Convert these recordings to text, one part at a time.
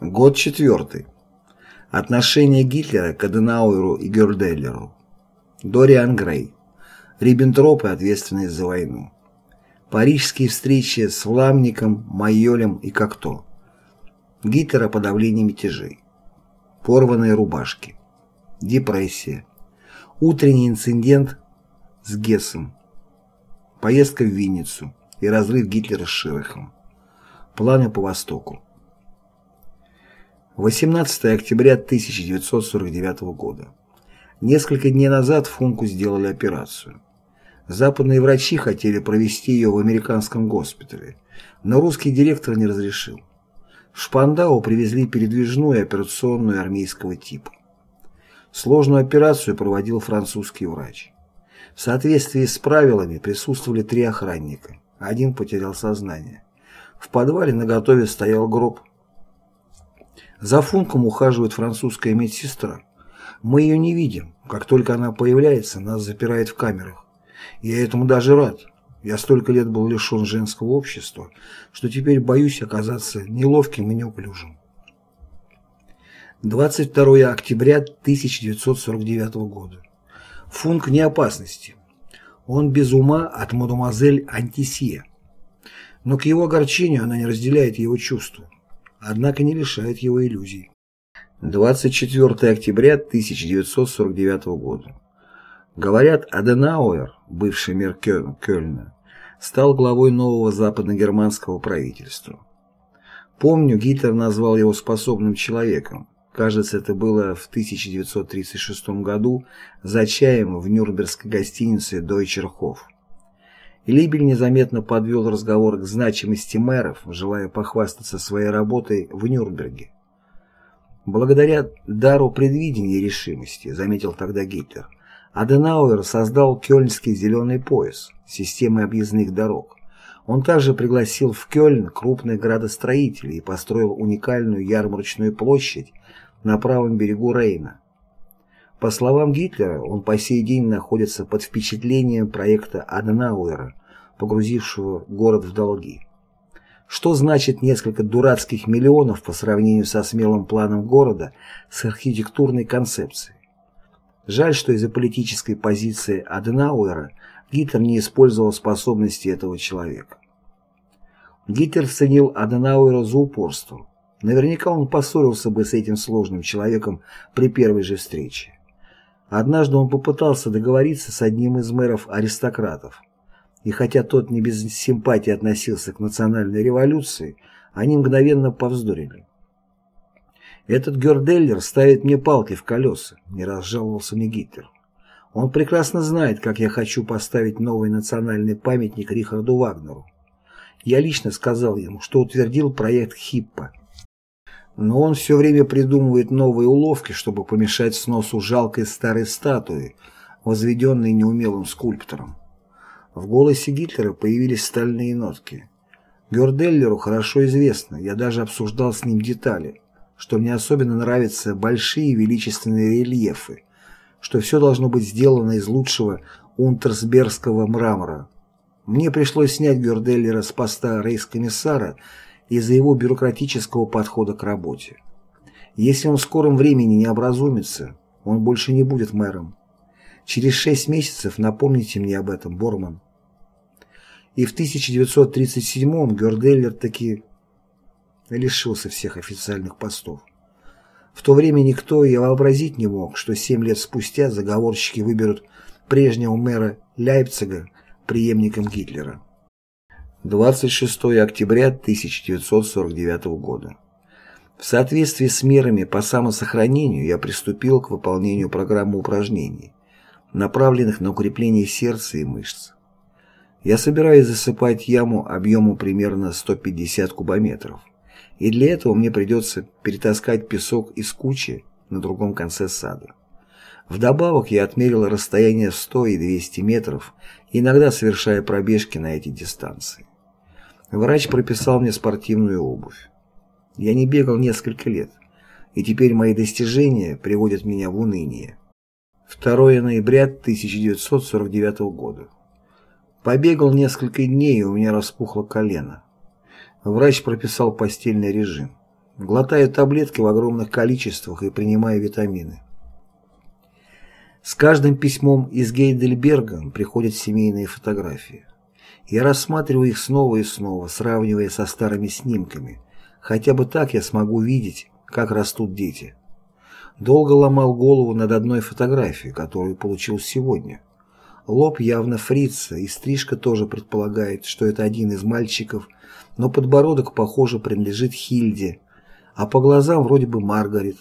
Год четвертый. Отношение Гитлера к Аденауэру и Герделлеру. Дориан Грей. Риббентропы, ответственные за войну. Парижские встречи с Ламником, Майолем и Кокто. Гитлер о подавлении мятежей. Порванные рубашки. Депрессия. Утренний инцидент с Гессом. Поездка в Винницу и разрыв Гитлера с Широхом. Планы по Востоку. 18 октября 1949 года. Несколько дней назад Функу сделали операцию. Западные врачи хотели провести ее в американском госпитале, но русский директор не разрешил. В Шпандау привезли передвижную операционную армейского типа. Сложную операцию проводил французский врач. В соответствии с правилами присутствовали три охранника. Один потерял сознание. В подвале наготове стоял гроб, за Функом ухаживает французская медсестра. Мы ее не видим. Как только она появляется, нас запирает в камерах. Я этому даже рад. Я столько лет был лишен женского общества, что теперь боюсь оказаться неловким и неуклюжим. 22 октября 1949 года. Функ не опасности. Он без ума от мадемуазель Антисье. Но к его огорчению она не разделяет его чувства однако не лишает его иллюзий. 24 октября 1949 года. Говорят, Аденауэр, бывший мэр Кёльна, стал главой нового западно-германского правительства. Помню, Гитлер назвал его способным человеком. Кажется, это было в 1936 году за чаем в нюрнбергской гостинице «Дойчерхоф». Либель незаметно подвел разговор к значимости мэров, желая похвастаться своей работой в Нюрнберге. Благодаря дару предвидения и решимости, заметил тогда Гитлер, Аденауэр создал Кёльнский зеленый пояс, системой объездных дорог. Он также пригласил в Кёльн крупных градостроителей и построил уникальную ярмарочную площадь на правом берегу Рейна. По словам Гитлера, он по сей день находится под впечатлением проекта Аденауэра, погрузившего город в долги. Что значит несколько дурацких миллионов по сравнению со смелым планом города с архитектурной концепцией? Жаль, что из-за политической позиции Аденауэра Гитлер не использовал способности этого человека. Гитлер ценил Аденауэра за упорство. Наверняка он поссорился бы с этим сложным человеком при первой же встрече. Однажды он попытался договориться с одним из мэров-аристократов. И хотя тот не без симпатии относился к национальной революции, они мгновенно повздорили. «Этот Герделлер ставит мне палки в колеса», — не раз жаловался мне Гитлер. «Он прекрасно знает, как я хочу поставить новый национальный памятник Рихарду Вагнеру. Я лично сказал ему, что утвердил проект Хиппа, но он все время придумывает новые уловки, чтобы помешать сносу жалкой старой статуи, возведенной неумелым скульптором. В голосе Гитлера появились стальные нотки. Герделлеру хорошо известно, я даже обсуждал с ним детали, что мне особенно нравятся большие величественные рельефы, что все должно быть сделано из лучшего унтерсбергского мрамора. Мне пришлось снять Герделлера с поста рейс-комиссара из-за его бюрократического подхода к работе. Если он в скором времени не образумится, он больше не будет мэром. Через шесть месяцев напомните мне об этом, Борман. И в 1937-м Герделлер таки лишился всех официальных постов. В то время никто и вообразить не мог, что семь лет спустя заговорщики выберут прежнего мэра Лейпцига преемником Гитлера. 26 октября 1949 года. В соответствии с мерами по самосохранению я приступил к выполнению программы упражнений, направленных на укрепление сердца и мышц. Я собираюсь засыпать яму объемом примерно 150 кубометров, и для этого мне придется перетаскать песок из кучи на другом конце сада. Вдобавок я отмерил расстояние 100 и 200 метров, иногда совершая пробежки на эти дистанции. Врач прописал мне спортивную обувь. Я не бегал несколько лет, и теперь мои достижения приводят меня в уныние. 2 ноября 1949 года. Побегал несколько дней, и у меня распухло колено. Врач прописал постельный режим. глотаю таблетки в огромных количествах и принимаю витамины. С каждым письмом из Гейдельберга приходят семейные фотографии. Я рассматриваю их снова и снова, сравнивая со старыми снимками. Хотя бы так я смогу видеть, как растут дети. Долго ломал голову над одной фотографией, которую получил сегодня. Лоб явно фрица, и стрижка тоже предполагает, что это один из мальчиков, но подбородок, похоже, принадлежит Хильде, а по глазам вроде бы Маргарет.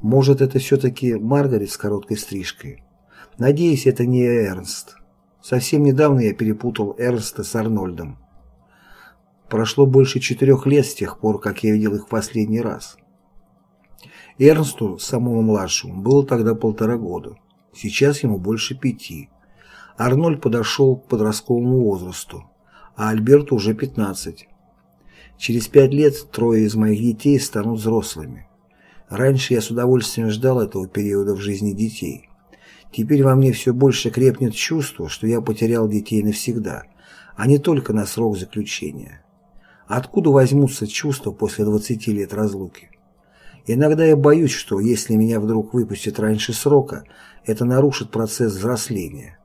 Может, это все-таки Маргарет с короткой стрижкой? Надеюсь, это не Эрнст. Совсем недавно я перепутал Эрнста с Арнольдом. Прошло больше четырех лет с тех пор, как я видел их в последний раз. Эрнсту, самому младшему, было тогда полтора года. Сейчас ему больше пяти. Арнольд подошел к подростковому возрасту, а Альберту уже 15. Через пять лет трое из моих детей станут взрослыми. Раньше я с удовольствием ждал этого периода в жизни детей. Теперь во мне все больше крепнет чувство, что я потерял детей навсегда, а не только на срок заключения. Откуда возьмутся чувства после 20 лет разлуки? Иногда я боюсь, что если меня вдруг выпустят раньше срока, это нарушит процесс взросления.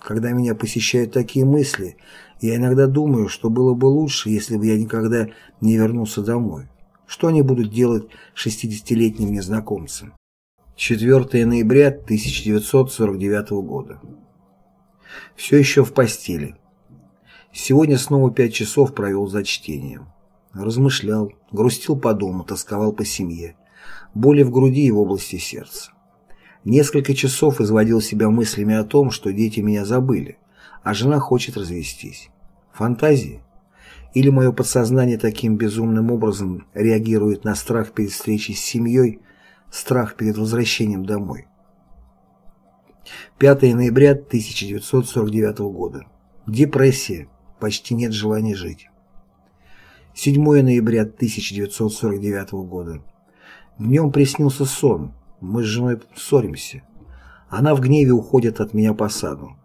Когда меня посещают такие мысли, я иногда думаю, что было бы лучше, если бы я никогда не вернулся домой. Что они будут делать 60-летним незнакомцем? 4 ноября 1949 года. Все еще в постели. Сегодня снова пять часов провел за чтением. Размышлял, грустил по дому, тосковал по семье. Боли в груди и в области сердца. Несколько часов изводил себя мыслями о том, что дети меня забыли, а жена хочет развестись. Фантазии? Или мое подсознание таким безумным образом реагирует на страх перед встречей с семьей, страх перед возвращением домой? 5 ноября 1949 года. Депрессия. Почти нет желания жить. 7 ноября 1949 года. Днем приснился сон, мы с женой ссоримся. Она в гневе уходит от меня по саду.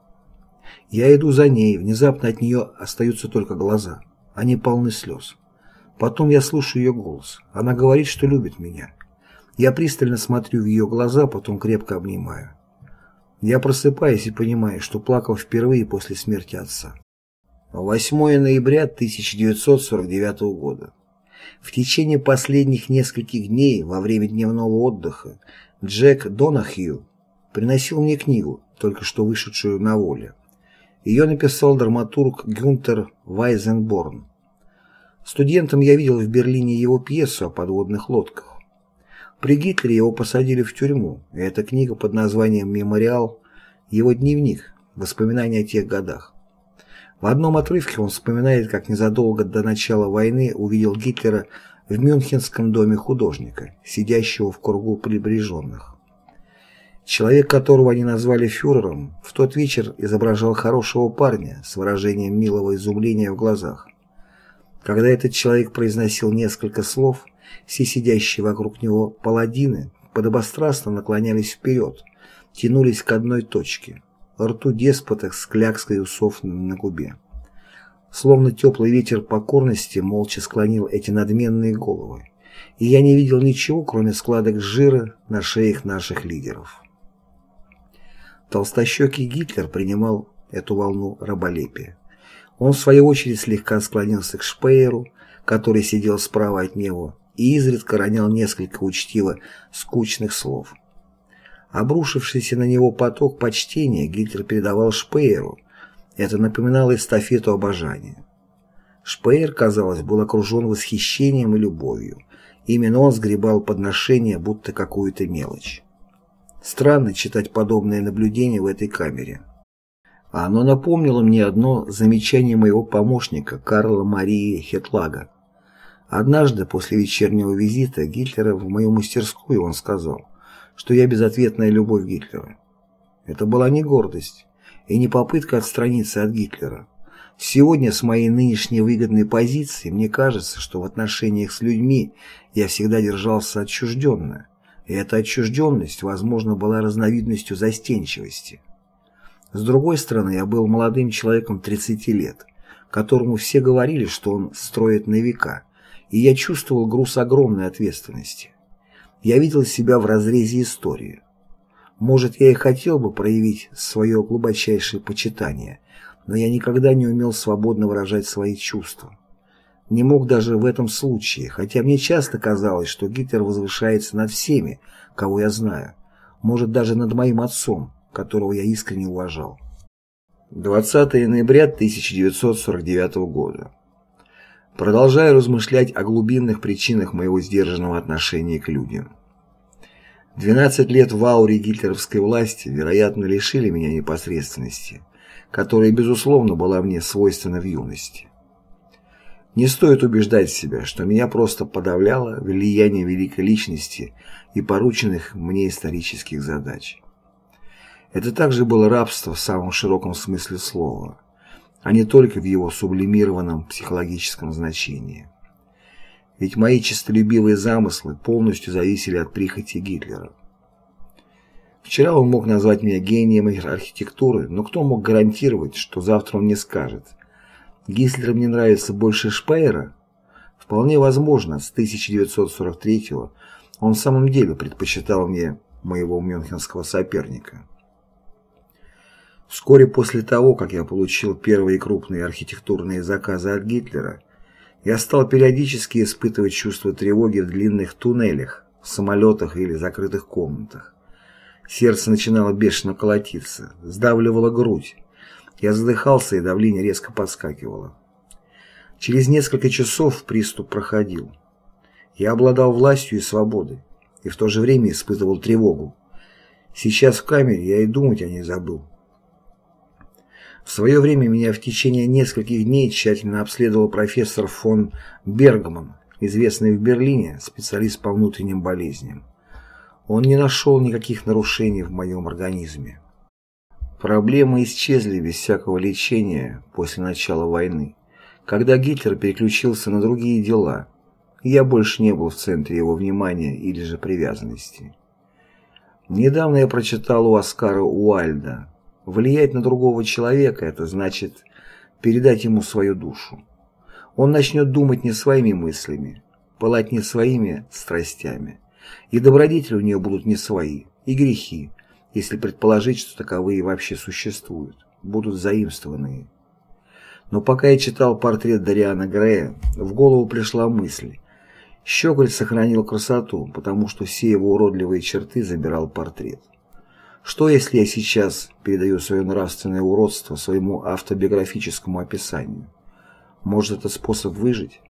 Я иду за ней, внезапно от нее остаются только глаза. Они полны слез. Потом я слушаю ее голос. Она говорит, что любит меня. Я пристально смотрю в ее глаза, потом крепко обнимаю. Я просыпаюсь и понимаю, что плакал впервые после смерти отца. 8 ноября 1949 года. В течение последних нескольких дней во время дневного отдыха Джек Донахью приносил мне книгу, только что вышедшую на воле. Ее написал драматург Гюнтер Вайзенборн. Студентом я видел в Берлине его пьесу о подводных лодках. При Гитлере его посадили в тюрьму, и эта книга под названием «Мемориал» – его дневник, воспоминания о тех годах. В одном отрывке он вспоминает, как незадолго до начала войны увидел Гитлера в Мюнхенском доме художника, сидящего в кругу приближенных. Человек, которого они назвали фюрером, в тот вечер изображал хорошего парня с выражением милого изумления в глазах. Когда этот человек произносил несколько слов, все сидящие вокруг него паладины подобострастно наклонялись вперед, тянулись к одной точке – рту деспота с клякской усов на губе. Словно теплый ветер покорности молча склонил эти надменные головы, и я не видел ничего, кроме складок жира на шеях наших лидеров. Толстощекий Гитлер принимал эту волну раболепия. Он, в свою очередь, слегка склонился к Шпееру, который сидел справа от него, и изредка ронял несколько учтиво скучных слов. Обрушившийся на него поток почтения Гитлер передавал Шпееру. Это напоминало эстафету обожания. Шпеер, казалось, был окружен восхищением и любовью. Именно он сгребал подношения, будто какую-то мелочь. Странно читать подобное наблюдение в этой камере. Оно напомнило мне одно замечание моего помощника Карла Марии Хетлага. Однажды после вечернего визита Гитлера в мою мастерскую он сказал что я безответная любовь Гитлера. Это была не гордость и не попытка отстраниться от Гитлера. Сегодня с моей нынешней выгодной позиции мне кажется, что в отношениях с людьми я всегда держался отчужденно, и эта отчужденность, возможно, была разновидностью застенчивости. С другой стороны, я был молодым человеком 30 лет, которому все говорили, что он строит на века, и я чувствовал груз огромной ответственности. Я видел себя в разрезе истории. Может, я и хотел бы проявить свое глубочайшее почитание, но я никогда не умел свободно выражать свои чувства. Не мог даже в этом случае, хотя мне часто казалось, что Гитлер возвышается над всеми, кого я знаю, может даже над моим отцом, которого я искренне уважал. 20 ноября 1949 года. Продолжаю размышлять о глубинных причинах моего сдержанного отношения к людям. 12 лет в ауре гитлеровской власти, вероятно, лишили меня непосредственности, которая, безусловно, была мне свойственна в юности. Не стоит убеждать себя, что меня просто подавляло влияние великой личности и порученных мне исторических задач. Это также было рабство в самом широком смысле слова, а не только в его сублимированном психологическом значении. Ведь мои честолюбивые замыслы полностью зависели от прихоти Гитлера. Вчера он мог назвать меня гением архитектуры, но кто мог гарантировать, что завтра он не скажет – Гислер мне нравится больше Шпеера? Вполне возможно, с 1943-го он в самом деле предпочитал мне моего мюнхенского соперника. Вскоре после того, как я получил первые крупные архитектурные заказы от Гитлера, я стал периодически испытывать чувство тревоги в длинных туннелях, в самолетах или закрытых комнатах. Сердце начинало бешено колотиться, сдавливало грудь, я задыхался, и давление резко подскакивало. Через несколько часов приступ проходил. Я обладал властью и свободой, и в то же время испытывал тревогу. Сейчас в камере я и думать о ней забыл. В свое время меня в течение нескольких дней тщательно обследовал профессор фон Бергман, известный в Берлине специалист по внутренним болезням. Он не нашел никаких нарушений в моем организме. Проблемы исчезли без всякого лечения после начала войны, когда Гитлер переключился на другие дела, и я больше не был в центре его внимания или же привязанности. Недавно я прочитал у Оскара Уальда «Влиять на другого человека – это значит передать ему свою душу. Он начнет думать не своими мыслями, пылать не своими страстями, и добродетели у нее будут не свои, и грехи, если предположить, что таковые вообще существуют, будут заимствованные. Но пока я читал портрет Дариана Грея, в голову пришла мысль. Щеголь сохранил красоту, потому что все его уродливые черты забирал портрет. Что если я сейчас передаю свое нравственное уродство своему автобиографическому описанию? Может это способ выжить?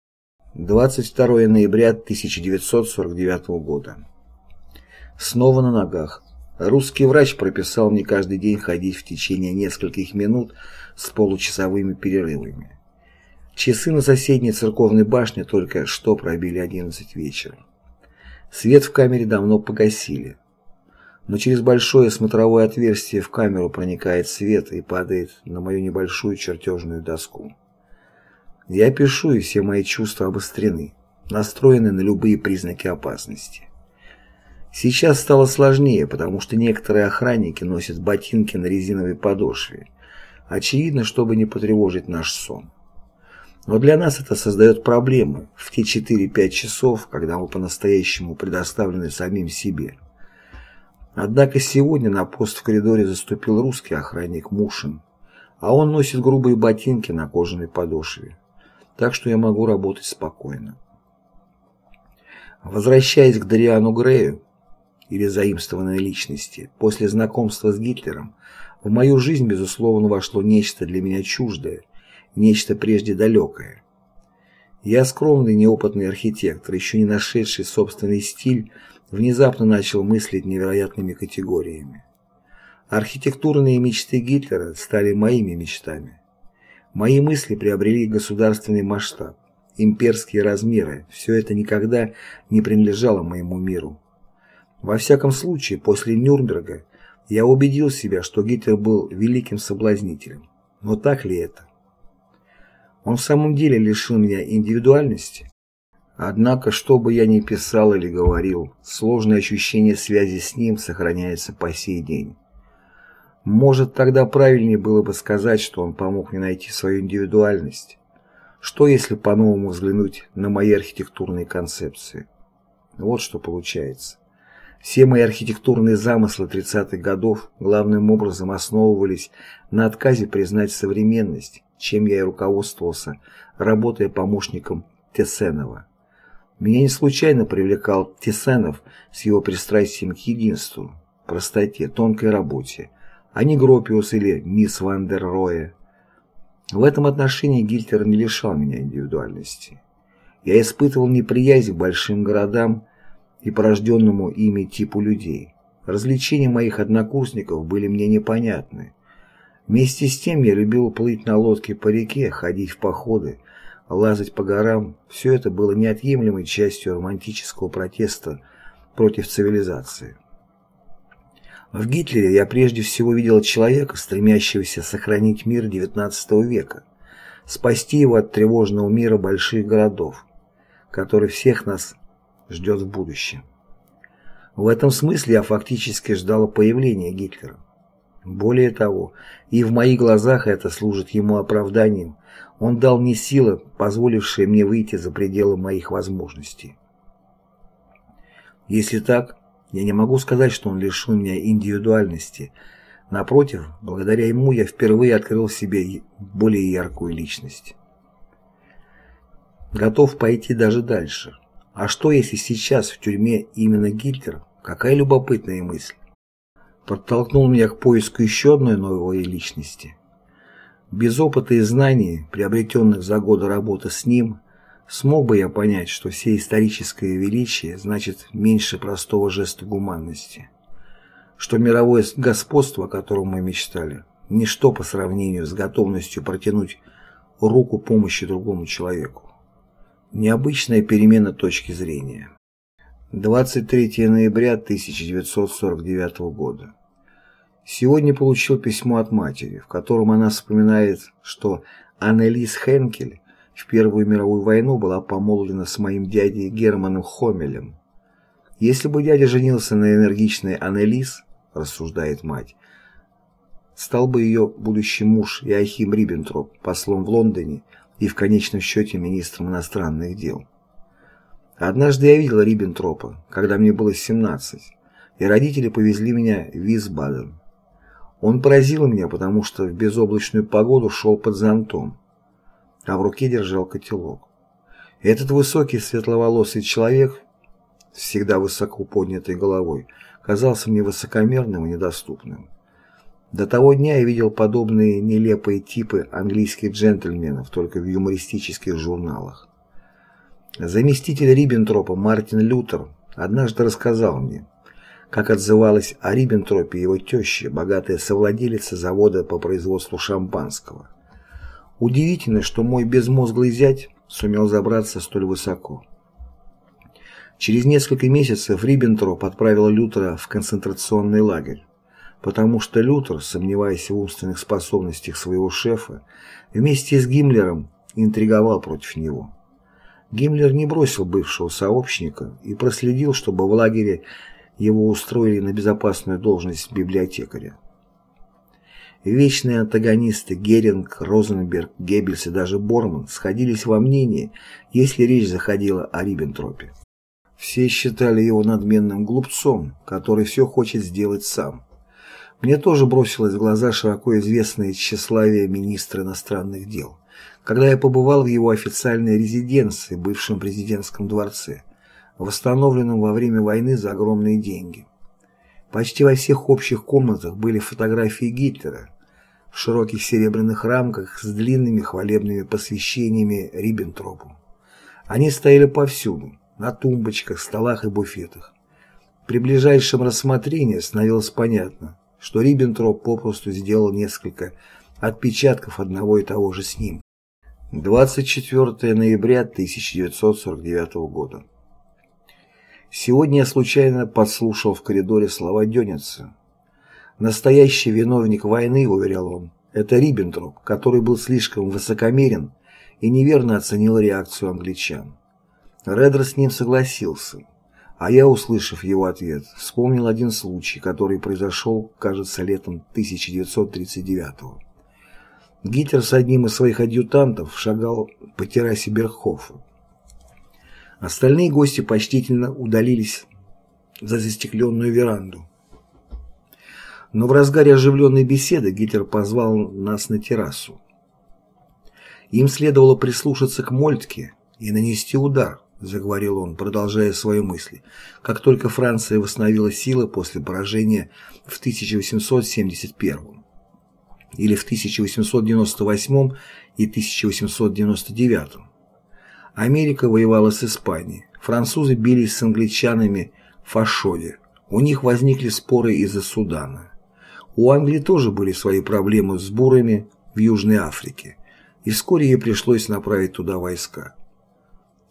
22 ноября 1949 года. Снова на ногах. Русский врач прописал мне каждый день ходить в течение нескольких минут с получасовыми перерывами. Часы на соседней церковной башне только что пробили 11 вечера. Свет в камере давно погасили. Но через большое смотровое отверстие в камеру проникает свет и падает на мою небольшую чертежную доску. Я пишу, и все мои чувства обострены, настроены на любые признаки опасности. Сейчас стало сложнее, потому что некоторые охранники носят ботинки на резиновой подошве. Очевидно, чтобы не потревожить наш сон. Но для нас это создает проблемы в те 4-5 часов, когда мы по-настоящему предоставлены самим себе. Однако сегодня на пост в коридоре заступил русский охранник Мушин, а он носит грубые ботинки на кожаной подошве. Так что я могу работать спокойно. Возвращаясь к Дариану Грею, или заимствованной личности, после знакомства с Гитлером, в мою жизнь, безусловно, вошло нечто для меня чуждое, нечто прежде далекое. Я скромный неопытный архитектор, еще не нашедший собственный стиль, внезапно начал мыслить невероятными категориями. Архитектурные мечты Гитлера стали моими мечтами. Мои мысли приобрели государственный масштаб, имперские размеры, все это никогда не принадлежало моему миру. Во всяком случае, после Нюрнберга я убедил себя, что Гитлер был великим соблазнителем. Но так ли это? Он в самом деле лишил меня индивидуальности? Однако, что бы я ни писал или говорил, сложное ощущение связи с ним сохраняется по сей день. Может, тогда правильнее было бы сказать, что он помог мне найти свою индивидуальность, Что если по-новому взглянуть на мои архитектурные концепции? Вот что получается. Все мои архитектурные замыслы 30-х годов главным образом основывались на отказе признать современность, чем я и руководствовался, работая помощником Тесенова. Меня не случайно привлекал Тесенов с его пристрастием к единству, простоте, тонкой работе, а не Гропиус или мисс Ван дер Роя. В этом отношении Гильтер не лишал меня индивидуальности. Я испытывал неприязнь к большим городам и порожденному ими типу людей. Развлечения моих однокурсников были мне непонятны. Вместе с тем я любил плыть на лодке по реке, ходить в походы, лазать по горам. Все это было неотъемлемой частью романтического протеста против цивилизации. В Гитлере я прежде всего видел человека, стремящегося сохранить мир XIX века, спасти его от тревожного мира больших городов, который всех нас ждет в будущем. В этом смысле я фактически ждал появления Гитлера. Более того, и в моих глазах это служит ему оправданием, он дал мне силы, позволившие мне выйти за пределы моих возможностей. Если так, я не могу сказать, что он лишил меня индивидуальности. Напротив, благодаря ему я впервые открыл в себе более яркую личность. Готов пойти даже дальше. А что, если сейчас в тюрьме именно Гитлер? Какая любопытная мысль. Подтолкнул меня к поиску еще одной новой личности. Без опыта и знаний, приобретенных за годы работы с ним, Смог бы я понять, что все историческое величие значит меньше простого жеста гуманности, что мировое господство, о котором мы мечтали, ничто по сравнению с готовностью протянуть руку помощи другому человеку. Необычная перемена точки зрения. 23 ноября 1949 года. Сегодня получил письмо от матери, в котором она вспоминает, что Аннелис Хенкель в Первую мировую войну была помолвлена с моим дядей Германом Хомелем. Если бы дядя женился на энергичной Аннелис, рассуждает мать, стал бы ее будущий муж Иохим Риббентроп послом в Лондоне и в конечном счете министром иностранных дел. Однажды я видел Риббентропа, когда мне было 17, и родители повезли меня в Висбаден. Он поразил меня, потому что в безоблачную погоду шел под зонтом а в руке держал котелок. Этот высокий светловолосый человек, всегда высоко поднятой головой, казался мне высокомерным и недоступным. До того дня я видел подобные нелепые типы английских джентльменов только в юмористических журналах. Заместитель Риббентропа Мартин Лютер однажды рассказал мне, как отзывалась о Риббентропе его теща, богатая совладелица завода по производству шампанского – Удивительно, что мой безмозглый зять сумел забраться столь высоко. Через несколько месяцев Риббентроп отправил Лютера в концентрационный лагерь, потому что Лютер, сомневаясь в умственных способностях своего шефа, вместе с Гиммлером интриговал против него. Гиммлер не бросил бывшего сообщника и проследил, чтобы в лагере его устроили на безопасную должность библиотекаря. Вечные антагонисты Геринг, Розенберг, Геббельс и даже Борман сходились во мнении, если речь заходила о Риббентропе. Все считали его надменным глупцом, который все хочет сделать сам. Мне тоже бросилось в глаза широко известное тщеславие министра иностранных дел, когда я побывал в его официальной резиденции, бывшем президентском дворце, восстановленном во время войны за огромные деньги. Почти во всех общих комнатах были фотографии Гитлера в широких серебряных рамках с длинными хвалебными посвящениями Риббентропу. Они стояли повсюду, на тумбочках, столах и буфетах. При ближайшем рассмотрении становилось понятно, что Риббентроп попросту сделал несколько отпечатков одного и того же снимка. 24 ноября 1949 года. Сегодня я случайно подслушал в коридоре слова Дёница. Настоящий виновник войны, уверял он, это Риббентроп, который был слишком высокомерен и неверно оценил реакцию англичан. Редер с ним согласился, а я, услышав его ответ, вспомнил один случай, который произошел, кажется, летом 1939 -го. Гитлер с одним из своих адъютантов шагал по террасе Берхофа. Остальные гости почтительно удалились за застекленную веранду. Но в разгаре оживленной беседы Гитлер позвал нас на террасу. Им следовало прислушаться к Мольтке и нанести удар, заговорил он, продолжая свои мысли, как только Франция восстановила силы после поражения в 1871 или в 1898 и 1899. Америка воевала с Испанией, французы бились с англичанами в Фашоде, у них возникли споры из-за Судана. У Англии тоже были свои проблемы с бурами в Южной Африке, и вскоре ей пришлось направить туда войска.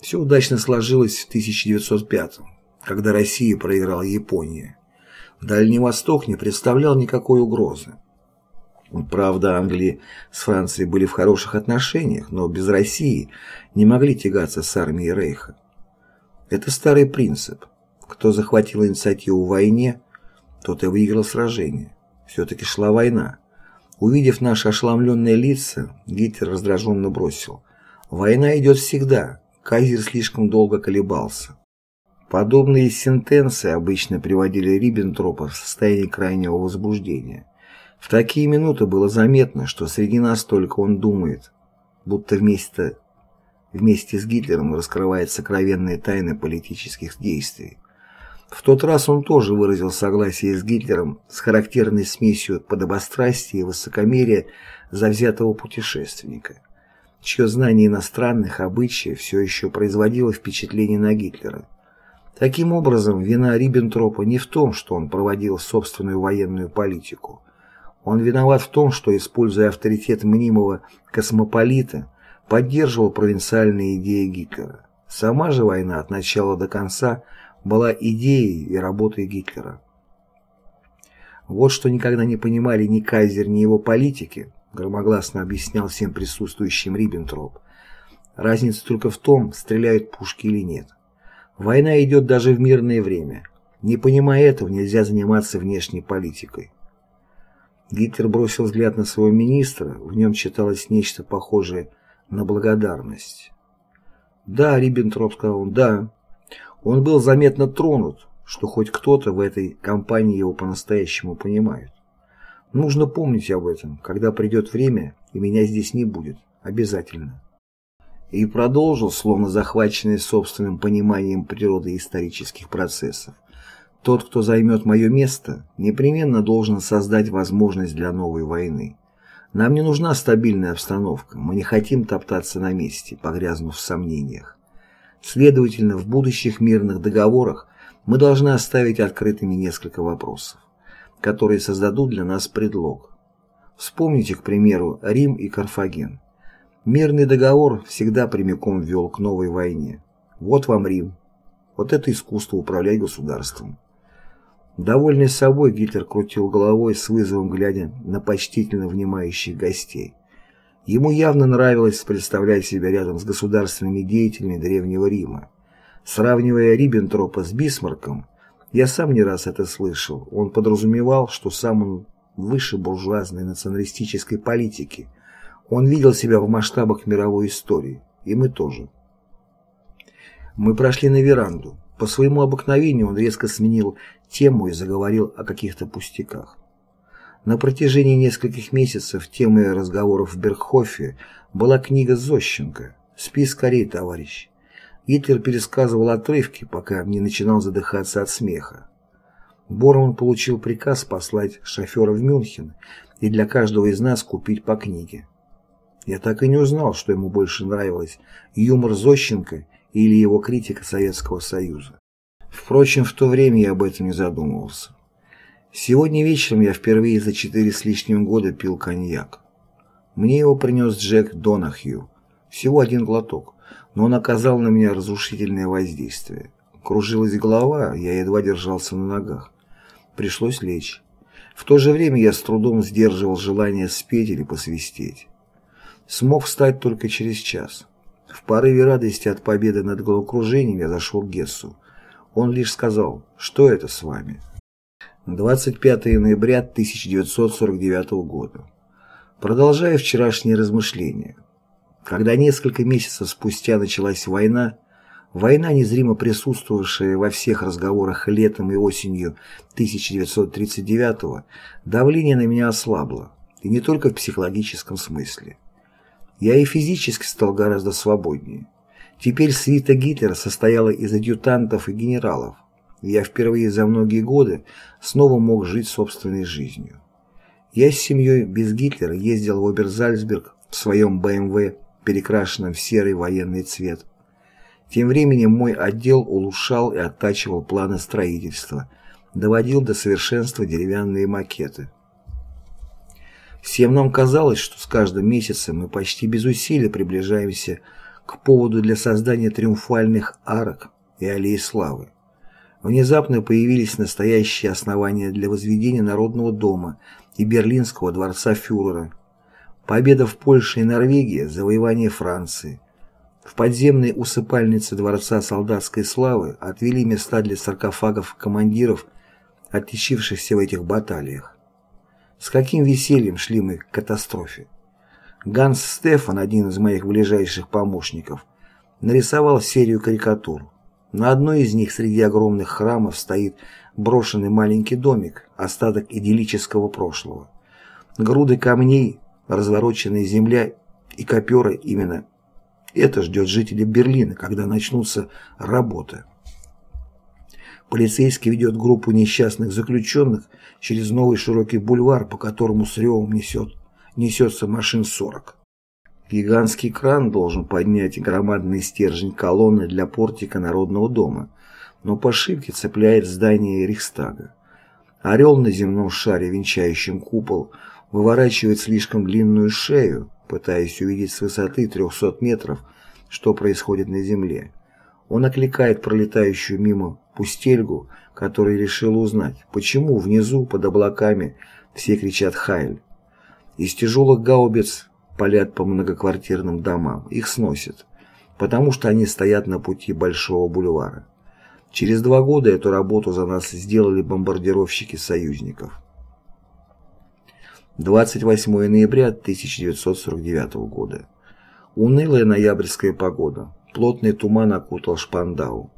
Все удачно сложилось в 1905 когда Россия проиграла Японии. Дальний Восток не представлял никакой угрозы. Правда, Англия с Францией были в хороших отношениях, но без России не могли тягаться с армией Рейха. Это старый принцип. Кто захватил инициативу в войне, тот и выиграл сражение. Все-таки шла война. Увидев наши ошеломленные лица, Гитлер раздраженно бросил. «Война идет всегда. Кайзер слишком долго колебался». Подобные сентенции обычно приводили Риббентропа в состояние крайнего возбуждения. В такие минуты было заметно, что среди нас только он думает, будто вместе, вместе с Гитлером раскрывает сокровенные тайны политических действий. В тот раз он тоже выразил согласие с Гитлером с характерной смесью подобострастия и высокомерия завзятого путешественника, чье знание иностранных обычаев все еще производило впечатление на Гитлера. Таким образом, вина Риббентропа не в том, что он проводил собственную военную политику, он виноват в том, что, используя авторитет мнимого космополита, поддерживал провинциальные идеи Гитлера. Сама же война от начала до конца была идеей и работой Гитлера. Вот что никогда не понимали ни Кайзер, ни его политики, громогласно объяснял всем присутствующим Риббентроп. Разница только в том, стреляют пушки или нет. Война идет даже в мирное время. Не понимая этого, нельзя заниматься внешней политикой. Гитлер бросил взгляд на своего министра, в нем читалось нечто похожее на благодарность. «Да», — Риббентроп сказал «да». Он был заметно тронут, что хоть кто-то в этой компании его по-настоящему понимает. Нужно помнить об этом, когда придет время, и меня здесь не будет. Обязательно. И продолжил, словно захваченный собственным пониманием природы исторических процессов. Тот, кто займет мое место, непременно должен создать возможность для новой войны. Нам не нужна стабильная обстановка, мы не хотим топтаться на месте, погрязнув в сомнениях. Следовательно, в будущих мирных договорах мы должны оставить открытыми несколько вопросов, которые создадут для нас предлог. Вспомните, к примеру, Рим и Карфаген. Мирный договор всегда прямиком вел к новой войне. Вот вам Рим. Вот это искусство управлять государством. Довольный собой, Гитлер крутил головой с вызовом, глядя на почтительно внимающих гостей. Ему явно нравилось представлять себя рядом с государственными деятелями Древнего Рима. Сравнивая Риббентропа с Бисмарком, я сам не раз это слышал, он подразумевал, что сам он выше буржуазной националистической политики. Он видел себя в масштабах мировой истории, и мы тоже. Мы прошли на веранду. По своему обыкновению он резко сменил тему и заговорил о каких-то пустяках. На протяжении нескольких месяцев темой разговоров в Бергхофе была книга Зощенко «Спи скорей, товарищ». Гитлер пересказывал отрывки, пока не начинал задыхаться от смеха. Борман получил приказ послать шофера в Мюнхен и для каждого из нас купить по книге. Я так и не узнал, что ему больше нравилось – юмор Зощенко или его критика Советского Союза. Впрочем, в то время я об этом не задумывался. Сегодня вечером я впервые за четыре с лишним года пил коньяк. Мне его принес Джек Донахью. Всего один глоток, но он оказал на меня разрушительное воздействие. Кружилась голова, я едва держался на ногах. Пришлось лечь. В то же время я с трудом сдерживал желание спеть или посвистеть. Смог встать только через час. В порыве радости от победы над головокружением зашел к Гессу. Он лишь сказал, что это с вами. 25 ноября 1949 года. Продолжая вчерашние размышления. Когда несколько месяцев спустя началась война, война, незримо присутствовавшая во всех разговорах летом и осенью 1939-го, давление на меня ослабло, и не только в психологическом смысле. Я и физически стал гораздо свободнее. Теперь свита Гитлера состояла из адъютантов и генералов. Я впервые за многие годы снова мог жить собственной жизнью. Я с семьей без Гитлера ездил в Оберзальцберг в своем БМВ, перекрашенном в серый военный цвет. Тем временем мой отдел улучшал и оттачивал планы строительства, доводил до совершенства деревянные макеты. Всем нам казалось, что с каждым месяцем мы почти без усилий приближаемся к поводу для создания триумфальных арок и аллей славы. Внезапно появились настоящие основания для возведения Народного дома и Берлинского дворца фюрера. Победа в Польше и Норвегии, завоевание Франции. В подземной усыпальнице Дворца солдатской славы отвели места для саркофагов командиров, отличившихся в этих баталиях. С каким весельем шли мы к катастрофе. Ганс Стефан, один из моих ближайших помощников, нарисовал серию карикатур. На одной из них среди огромных храмов стоит брошенный маленький домик, остаток идиллического прошлого. Груды камней, развороченная земля и коперы именно это ждет жителей Берлина, когда начнутся работы. Полицейский ведет группу несчастных заключенных через новый широкий бульвар, по которому с ревом несет, несется машин 40. Гигантский кран должен поднять громадный стержень колонны для портика Народного дома, но по ошибке цепляет здание Рейхстага. Орел на земном шаре, венчающем купол, выворачивает слишком длинную шею, пытаясь увидеть с высоты 300 метров, что происходит на земле. Он окликает пролетающую мимо пустельгу, который решил узнать, почему внизу, под облаками, все кричат «Хайль». Из тяжелых гаубиц палят по многоквартирным домам, их сносят, потому что они стоят на пути Большого бульвара. Через два года эту работу за нас сделали бомбардировщики союзников. 28 ноября 1949 года. Унылая ноябрьская погода. Плотный туман окутал Шпандау.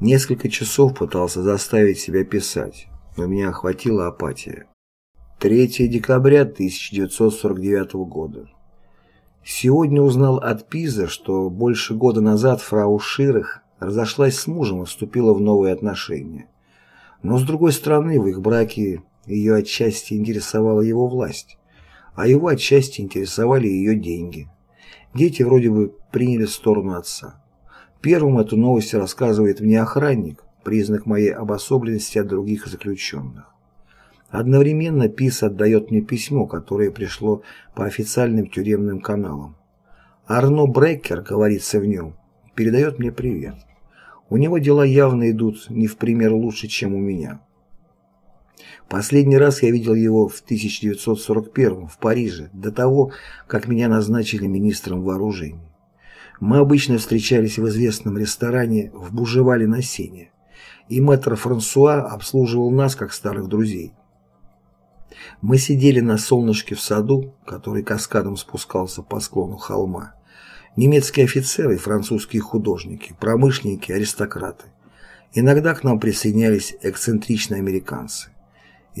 Несколько часов пытался заставить себя писать, но меня охватила апатия. 3 декабря 1949 года. Сегодня узнал от Пиза, что больше года назад фрау Ширах разошлась с мужем и вступила в новые отношения. Но с другой стороны, в их браке ее отчасти интересовала его власть, а его отчасти интересовали ее деньги. Дети вроде бы приняли сторону отца. Первым эту новость рассказывает мне охранник, признак моей обособленности от других заключенных. Одновременно ПИС отдает мне письмо, которое пришло по официальным тюремным каналам. Арно Бреккер, говорится в нем, передает мне привет. У него дела явно идут не в пример лучше, чем у меня. Последний раз я видел его в 1941 в Париже, до того, как меня назначили министром вооружений. Мы обычно встречались в известном ресторане в Бужевале на Сене, и мэтр Франсуа обслуживал нас, как старых друзей. Мы сидели на солнышке в саду, который каскадом спускался по склону холма. Немецкие офицеры, французские художники, промышленники, аристократы. Иногда к нам присоединялись эксцентричные американцы.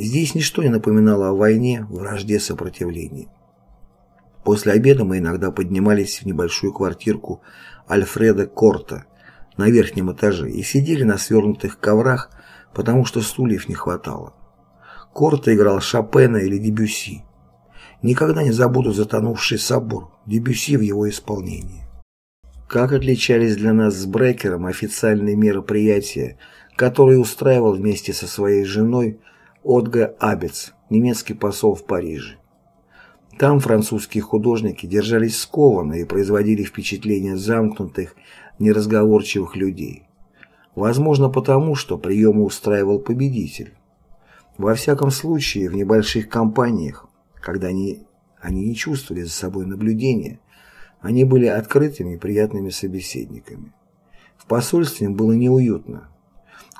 Здесь ничто не напоминало о войне, вражде, сопротивлении. После обеда мы иногда поднимались в небольшую квартирку Альфреда Корта на верхнем этаже и сидели на свернутых коврах, потому что стульев не хватало. Корта играл Шопена или Дебюсси. Никогда не забуду затонувший собор, Дебюсси в его исполнении. Как отличались для нас с Брекером официальные мероприятия, которые устраивал вместе со своей женой Отга Абец, немецкий посол в Париже. Там французские художники держались скованно и производили впечатление замкнутых, неразговорчивых людей. Возможно потому, что приемы устраивал победитель. Во всяком случае, в небольших компаниях, когда они, они не чувствовали за собой наблюдения, они были открытыми и приятными собеседниками. В посольстве было неуютно.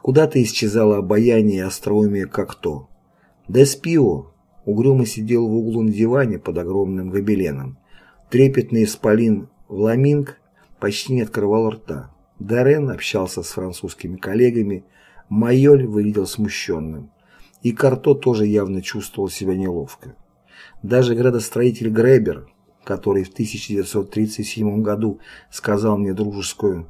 Куда-то исчезало обаяние и остроумие как то. Деспио, угрюмо сидел в углу на диване под огромным гобеленом. Трепетный исполин Вламинг почти не открывал рта. Дорен общался с французскими коллегами, Майоль выглядел смущенным. И Карто тоже явно чувствовал себя неловко. Даже градостроитель Гребер, который в 1937 году сказал мне дружескую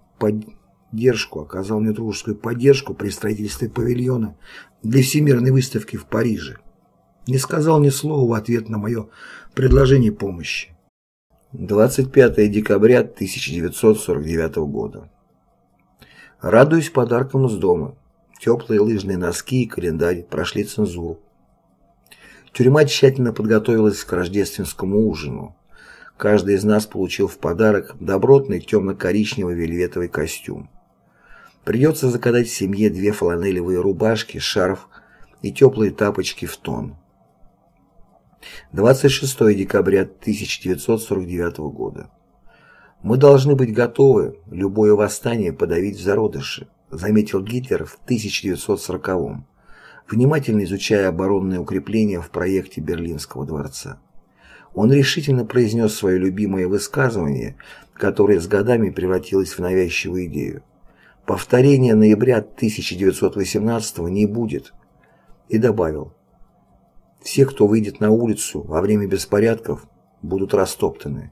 поддержку, оказал мне дружескую поддержку при строительстве павильона для Всемирной выставки в Париже, не сказал ни слова в ответ на мое предложение помощи. 25 декабря 1949 года. Радуюсь подаркам из дома. Теплые лыжные носки и календарь прошли цензуру. Тюрьма тщательно подготовилась к рождественскому ужину. Каждый из нас получил в подарок добротный темно-коричневый вельветовый костюм. Придется заказать семье две фланелевые рубашки, шарф и теплые тапочки в тон. 26 декабря 1949 года. «Мы должны быть готовы любое восстание подавить в зародыше», заметил Гитлер в 1940-м, внимательно изучая оборонные укрепления в проекте Берлинского дворца. Он решительно произнес свое любимое высказывание, которое с годами превратилось в навязчивую идею. Повторения ноября 1918 не будет. И добавил, все, кто выйдет на улицу во время беспорядков, будут растоптаны.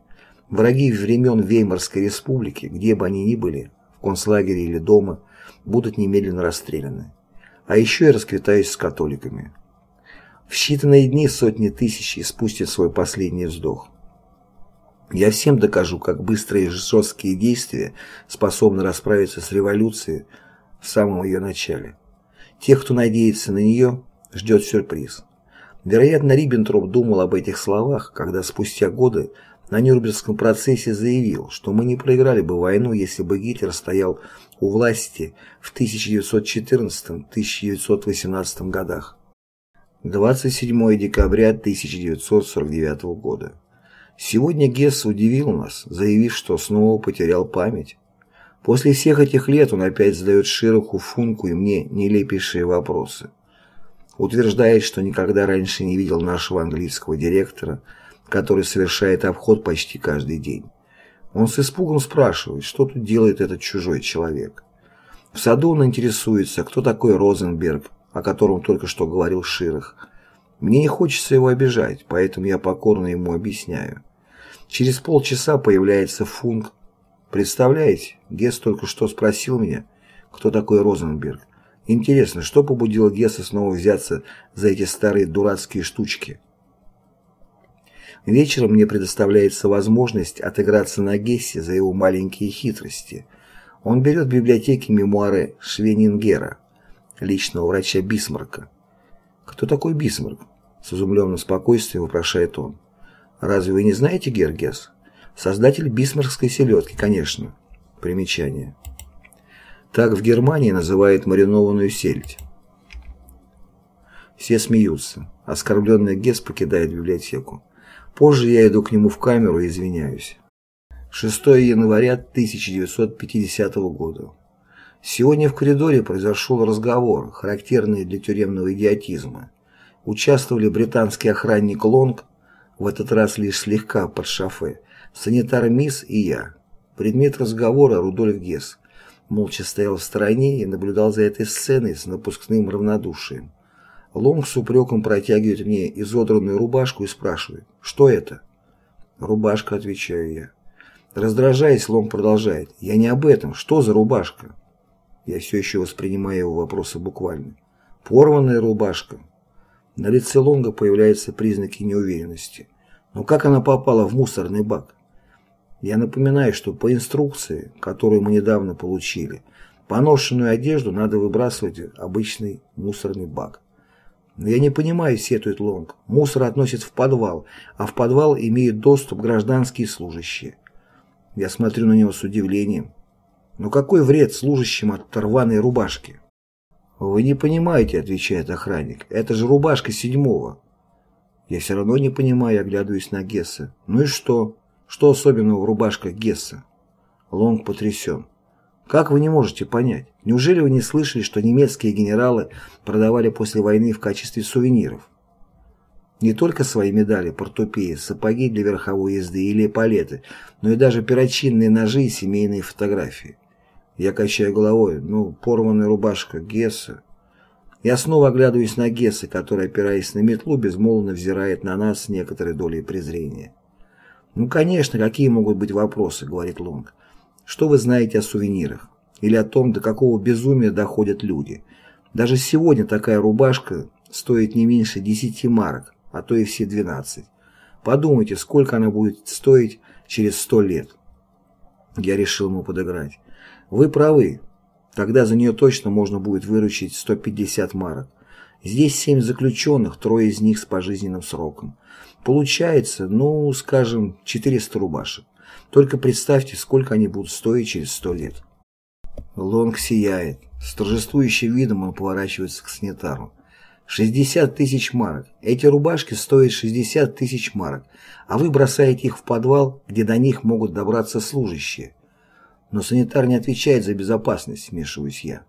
Враги времен Веймарской республики, где бы они ни были, в концлагере или дома, будут немедленно расстреляны. А еще и расквитаюсь с католиками. В считанные дни сотни тысяч испустят свой последний вздох. Я всем докажу, как быстрые и жесткие действия способны расправиться с революцией в самом ее начале. Тех, кто надеется на нее, ждет сюрприз. Вероятно, Риббентроп думал об этих словах, когда спустя годы на Нюрнбергском процессе заявил, что мы не проиграли бы войну, если бы Гитлер стоял у власти в 1914-1918 годах. 27 декабря 1949 года. Сегодня Гесс удивил нас, заявив, что снова потерял память. После всех этих лет он опять задает Широху, Функу и мне нелепейшие вопросы утверждает, что никогда раньше не видел нашего английского директора, который совершает обход почти каждый день. Он с испугом спрашивает, что тут делает этот чужой человек. В саду он интересуется, кто такой Розенберг, о котором только что говорил Ширах. Мне не хочется его обижать, поэтому я покорно ему объясняю. Через полчаса появляется Функ. Представляете, Гесс только что спросил меня, кто такой Розенберг. Интересно, что побудило Гесса снова взяться за эти старые дурацкие штучки? Вечером мне предоставляется возможность отыграться на Гессе за его маленькие хитрости. Он берет в библиотеке мемуары Швенингера, личного врача Бисмарка. «Кто такой Бисмарк?» С изумленным спокойствием вопрошает он. «Разве вы не знаете герр Гесс?» «Создатель бисмаркской селедки, конечно». Примечание. Так в Германии называют маринованную сельдь. Все смеются. Оскорбленный Гесс покидает библиотеку. Позже я иду к нему в камеру и извиняюсь. 6 января 1950 года. Сегодня в коридоре произошел разговор, характерный для тюремного идиотизма. Участвовали британский охранник Лонг, в этот раз лишь слегка под шофе, санитар Мисс и я. Предмет разговора Рудольф Гесс молча стоял в стороне и наблюдал за этой сценой с напускным равнодушием. Лонг с упреком протягивает мне изодранную рубашку и спрашивает, что это? «Рубашка», — отвечаю я. Раздражаясь, Лонг продолжает, «Я не об этом, что за рубашка?» Я все еще воспринимаю его вопросы буквально. «Порванная рубашка». На лице Лонга появляются признаки неуверенности. Но как она попала в мусорный бак? Я напоминаю, что по инструкции, которую мы недавно получили, поношенную одежду надо выбрасывать в обычный мусорный бак. Но я не понимаю, сетует Лонг. Мусор относят в подвал, а в подвал имеют доступ гражданские служащие. Я смотрю на него с удивлением. Но какой вред служащим от рваной рубашки? «Вы не понимаете», — отвечает охранник. «Это же рубашка седьмого». Я все равно не понимаю, оглядываюсь на Гесса. «Ну и что?» Что особенного в рубашках Гесса? Лонг потрясен. Как вы не можете понять? Неужели вы не слышали, что немецкие генералы продавали после войны в качестве сувениров? Не только свои медали, портупеи, сапоги для верховой езды или палеты, но и даже перочинные ножи и семейные фотографии. Я качаю головой, ну, порванная рубашка Гесса. Я снова оглядываюсь на Гесса, который, опираясь на метлу, безмолвно взирает на нас с некоторой долей презрения. «Ну, конечно, какие могут быть вопросы?» — говорит Лонг. «Что вы знаете о сувенирах? Или о том, до какого безумия доходят люди? Даже сегодня такая рубашка стоит не меньше 10 марок, а то и все 12. Подумайте, сколько она будет стоить через 100 лет». Я решил ему подыграть. «Вы правы. Тогда за нее точно можно будет выручить 150 марок. Здесь семь заключенных, трое из них с пожизненным сроком. Получается, ну, скажем, 400 рубашек. Только представьте, сколько они будут стоить через сто лет. Лонг сияет. С торжествующим видом он поворачивается к санитару. 60 тысяч марок. Эти рубашки стоят 60 тысяч марок, а вы бросаете их в подвал, где до них могут добраться служащие. Но санитар не отвечает за безопасность, вмешиваюсь я.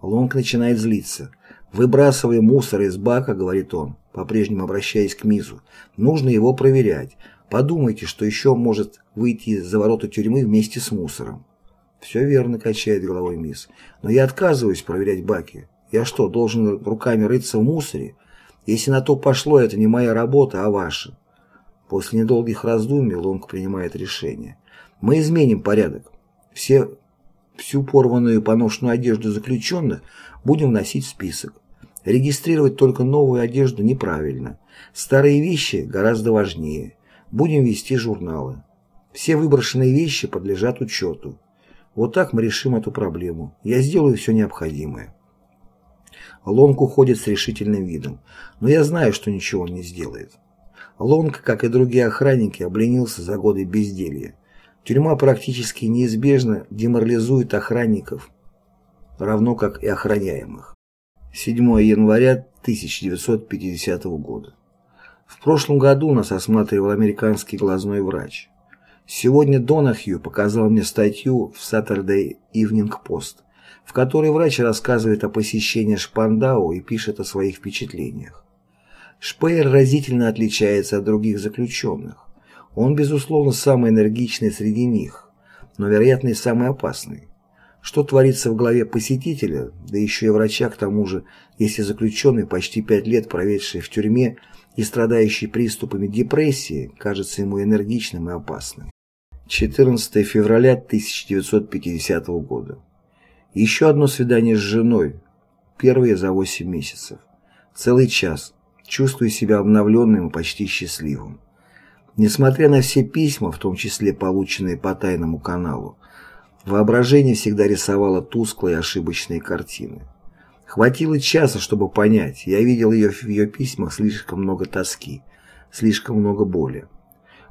Лонг начинает злиться. «Выбрасывай мусор из бака», — говорит он по-прежнему обращаясь к Мизу, нужно его проверять. Подумайте, что еще может выйти за ворота тюрьмы вместе с мусором. Все верно, качает головой Мисс. Но я отказываюсь проверять баки. Я что, должен руками рыться в мусоре? Если на то пошло, это не моя работа, а ваша. После недолгих раздумий Лонг принимает решение. Мы изменим порядок. Все, всю порванную и поношенную одежду заключенных будем вносить в список. Регистрировать только новую одежду неправильно. Старые вещи гораздо важнее. Будем вести журналы. Все выброшенные вещи подлежат учету. Вот так мы решим эту проблему. Я сделаю все необходимое. Лонг уходит с решительным видом, но я знаю, что ничего он не сделает. Лонг, как и другие охранники, обленился за годы безделья. Тюрьма практически неизбежно деморализует охранников, равно как и охраняемых. 7 января 1950 года. В прошлом году нас осматривал американский глазной врач. Сегодня Донахью показал мне статью в Saturday Evening Post, в которой врач рассказывает о посещении Шпандау и пишет о своих впечатлениях. Шпеер разительно отличается от других заключенных. Он, безусловно, самый энергичный среди них, но, вероятно, и самый опасный. Что творится в голове посетителя, да еще и врача к тому же, если заключенный, почти пять лет проведший в тюрьме и страдающий приступами депрессии, кажется ему энергичным и опасным. 14 февраля 1950 года. Еще одно свидание с женой, первое за 8 месяцев. Целый час. Чувствую себя обновленным и почти счастливым. Несмотря на все письма, в том числе полученные по тайному каналу, Воображение всегда рисовало тусклые ошибочные картины. Хватило часа, чтобы понять, я видел ее в ее письмах слишком много тоски, слишком много боли.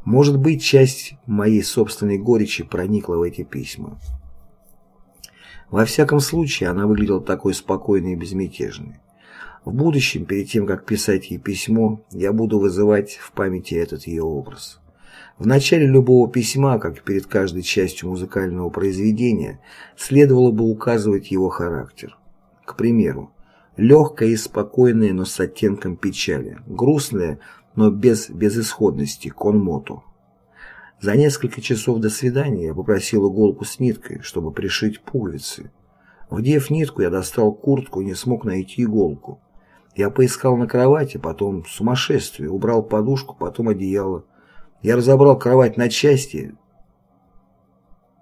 Может быть, часть моей собственной горечи проникла в эти письма. Во всяком случае, она выглядела такой спокойной и безмятежной. В будущем, перед тем, как писать ей письмо, я буду вызывать в памяти этот ее образ. В начале любого письма, как перед каждой частью музыкального произведения, следовало бы указывать его характер. К примеру, легкое и спокойное, но с оттенком печали, грустное, но без безысходности, конмоту. За несколько часов до свидания я попросил иголку с ниткой, чтобы пришить пуговицы. Вдев нитку, я достал куртку и не смог найти иголку. Я поискал на кровати, потом сумасшествие, убрал подушку, потом одеяло. Я разобрал кровать на части,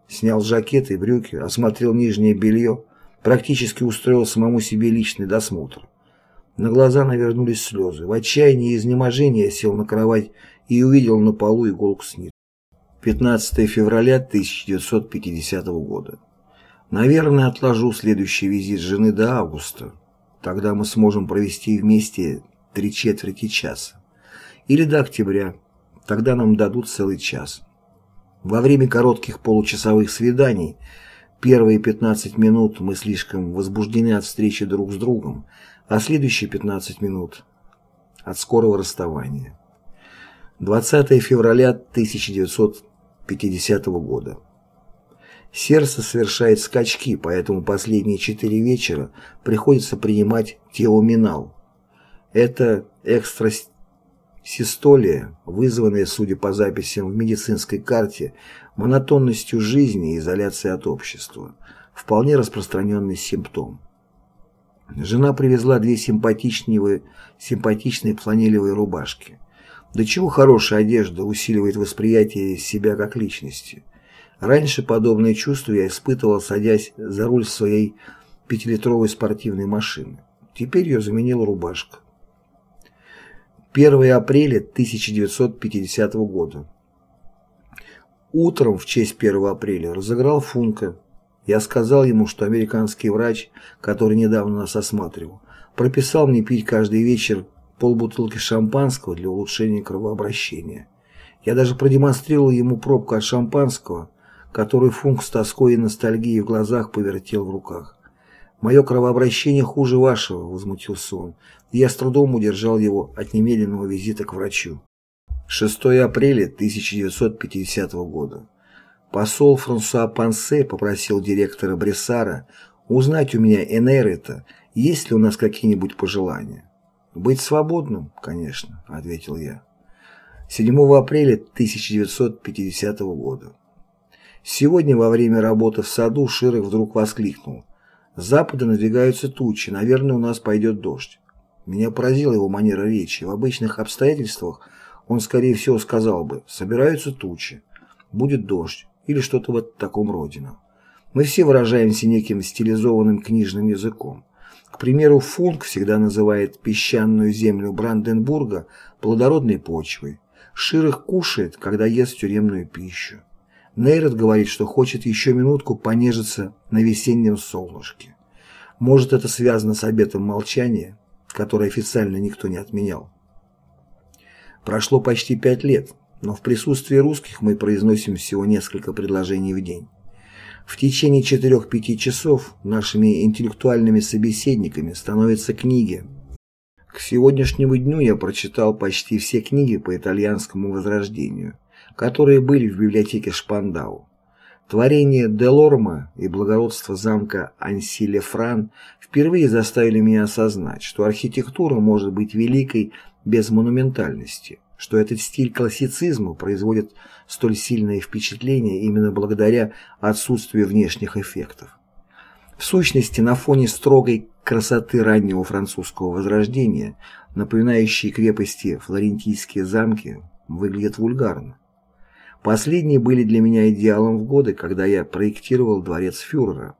снял жакет и брюки, осмотрел нижнее белье, практически устроил самому себе личный досмотр. На глаза навернулись слезы. В отчаянии и изнеможении я сел на кровать и увидел на полу иголку с ниткой. 15 февраля 1950 года. Наверное, отложу следующий визит жены до августа. Тогда мы сможем провести вместе три четверти часа. Или до октября. Тогда нам дадут целый час. Во время коротких получасовых свиданий первые 15 минут мы слишком возбуждены от встречи друг с другом, а следующие 15 минут от скорого расставания. 20 февраля 1950 года. Сердце совершает скачки, поэтому последние четыре вечера приходится принимать теоминал. Это экстра Систолия, вызванная, судя по записям в медицинской карте, монотонностью жизни и изоляцией от общества, вполне распространенный симптом. Жена привезла две симпатичные, симпатичные фланелевые рубашки. До чего хорошая одежда усиливает восприятие себя как личности. Раньше подобные чувства я испытывал, садясь за руль своей пятилитровой спортивной машины. Теперь ее заменила рубашка. 1 апреля 1950 года. Утром в честь 1 апреля разыграл Функа. Я сказал ему, что американский врач, который недавно нас осматривал, прописал мне пить каждый вечер полбутылки шампанского для улучшения кровообращения. Я даже продемонстрировал ему пробку от шампанского, которую Функ с тоской и ностальгией в глазах повертел в руках. «Мое кровообращение хуже вашего», — возмутился он. Я с трудом удержал его от немедленного визита к врачу. 6 апреля 1950 года. Посол Франсуа Пансе попросил директора Брессара узнать у меня Энерита, есть ли у нас какие-нибудь пожелания. «Быть свободным, конечно», — ответил я. 7 апреля 1950 года. Сегодня во время работы в саду Широк вдруг воскликнул. «С запада надвигаются тучи, наверное, у нас пойдет дождь». Меня поразила его манера речи. В обычных обстоятельствах он, скорее всего, сказал бы «собираются тучи», «будет дождь» или что-то в таком роде. Мы все выражаемся неким стилизованным книжным языком. К примеру, Функ всегда называет песчаную землю Бранденбурга плодородной почвой. Ширых кушает, когда ест тюремную пищу. Нейрот говорит, что хочет еще минутку понежиться на весеннем солнышке. Может, это связано с обетом молчания, который официально никто не отменял. Прошло почти пять лет, но в присутствии русских мы произносим всего несколько предложений в день. В течение 4-5 часов нашими интеллектуальными собеседниками становятся книги. К сегодняшнему дню я прочитал почти все книги по итальянскому возрождению, которые были в библиотеке Шпандау. Творение Делорма и благородство замка Ансиле-Фран впервые заставили меня осознать, что архитектура может быть великой без монументальности, что этот стиль классицизма производит столь сильное впечатление именно благодаря отсутствию внешних эффектов. В сущности, на фоне строгой красоты раннего французского возрождения, напоминающие крепости флорентийские замки, выглядят вульгарно. Последние были для меня идеалом в годы, когда я проектировал дворец фюрера.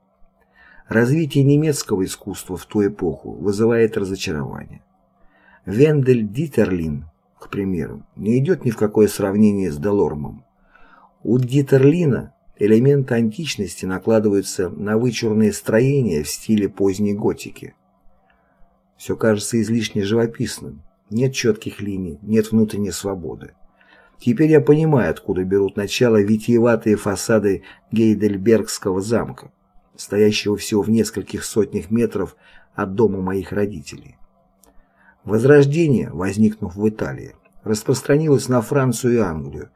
Развитие немецкого искусства в ту эпоху вызывает разочарование. Вендель Дитерлин, к примеру, не идет ни в какое сравнение с Делормом. У Дитерлина элементы античности накладываются на вычурные строения в стиле поздней готики. Все кажется излишне живописным, нет четких линий, нет внутренней свободы. Теперь я понимаю, откуда берут начало витиеватые фасады Гейдельбергского замка, стоящего всего в нескольких сотнях метров от дома моих родителей. Возрождение, возникнув в Италии, распространилось на Францию и Англию,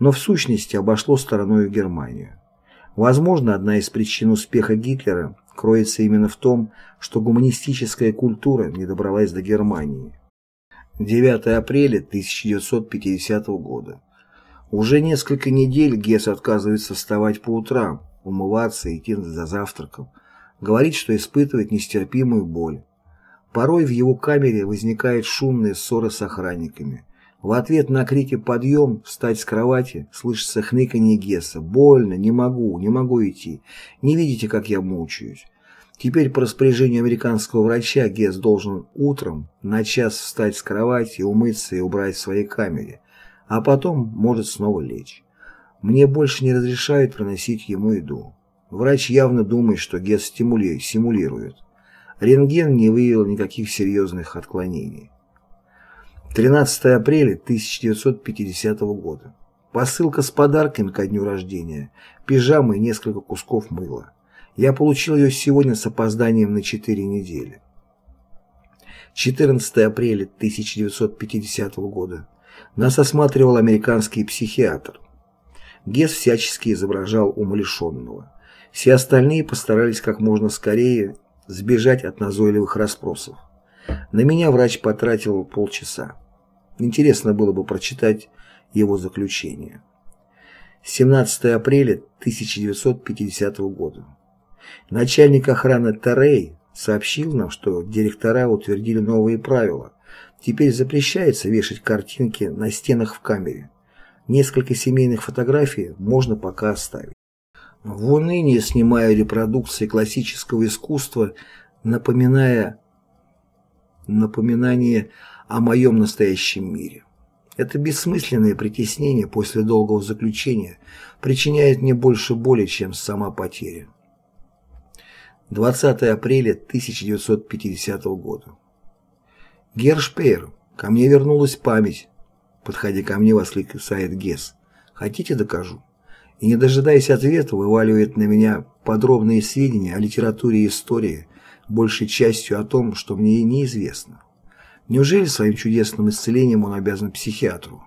но в сущности обошло стороной Германию. Возможно, одна из причин успеха Гитлера кроется именно в том, что гуманистическая культура не добралась до Германии. 9 апреля 1950 года. Уже несколько недель Гесс отказывается вставать по утрам, умываться и идти за завтраком. Говорит, что испытывает нестерпимую боль. Порой в его камере возникают шумные ссоры с охранниками. В ответ на крики «подъем», «встать с кровати» слышится хныканье Гесса «больно, не могу, не могу идти, не видите, как я мучаюсь». Теперь по распоряжению американского врача Гесс должен утром на час встать с кровати, умыться и убрать в своей камере, а потом может снова лечь. Мне больше не разрешают приносить ему еду. Врач явно думает, что Гесс симулирует. Рентген не выявил никаких серьезных отклонений. 13 апреля 1950 года. Посылка с подарками ко дню рождения, пижамы и несколько кусков мыла. Я получил ее сегодня с опозданием на 4 недели. 14 апреля 1950 года. Нас осматривал американский психиатр. Гесс всячески изображал умалишенного. Все остальные постарались как можно скорее сбежать от назойливых расспросов. На меня врач потратил полчаса. Интересно было бы прочитать его заключение. 17 апреля 1950 года. Начальник охраны Тарей сообщил нам, что директора утвердили новые правила. Теперь запрещается вешать картинки на стенах в камере. Несколько семейных фотографий можно пока оставить. В унынии снимаю репродукции классического искусства, напоминая напоминание о моем настоящем мире. Это бессмысленное притеснение после долгого заключения причиняет мне больше боли, чем сама потеря. 20 апреля 1950 года. Гершпейр, ко мне вернулась память. Подходя ко мне, воскликает Гесс. Хотите, докажу? И не дожидаясь ответа, вываливает на меня подробные сведения о литературе и истории, большей частью о том, что мне неизвестно. Неужели своим чудесным исцелением он обязан психиатру?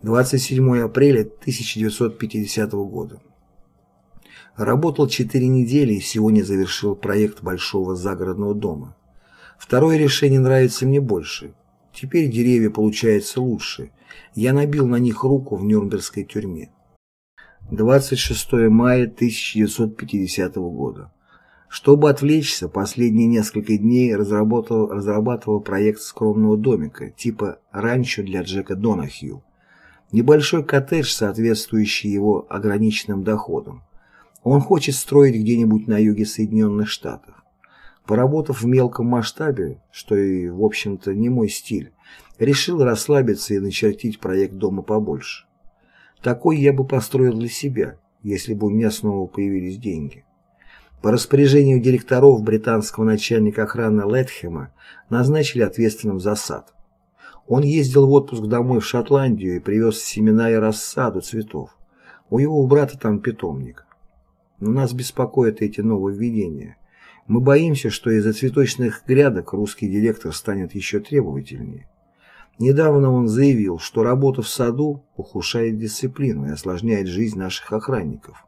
27 апреля 1950 года. Работал четыре недели и сегодня завершил проект большого загородного дома. Второе решение нравится мне больше. Теперь деревья получаются лучше. Я набил на них руку в Нюрнбергской тюрьме. 26 мая 1950 года. Чтобы отвлечься, последние несколько дней разработал, разрабатывал проект скромного домика, типа ранчо для Джека Донахью. Небольшой коттедж, соответствующий его ограниченным доходам. Он хочет строить где-нибудь на юге Соединенных Штатов. Поработав в мелком масштабе, что и, в общем-то, не мой стиль, решил расслабиться и начертить проект дома побольше. Такой я бы построил для себя, если бы у меня снова появились деньги. По распоряжению директоров британского начальника охраны Летхема назначили ответственным за сад. Он ездил в отпуск домой в Шотландию и привез семена и рассаду цветов. У его брата там питомник. Но нас беспокоят эти нововведения. Мы боимся, что из-за цветочных грядок русский директор станет еще требовательнее. Недавно он заявил, что работа в саду ухудшает дисциплину и осложняет жизнь наших охранников.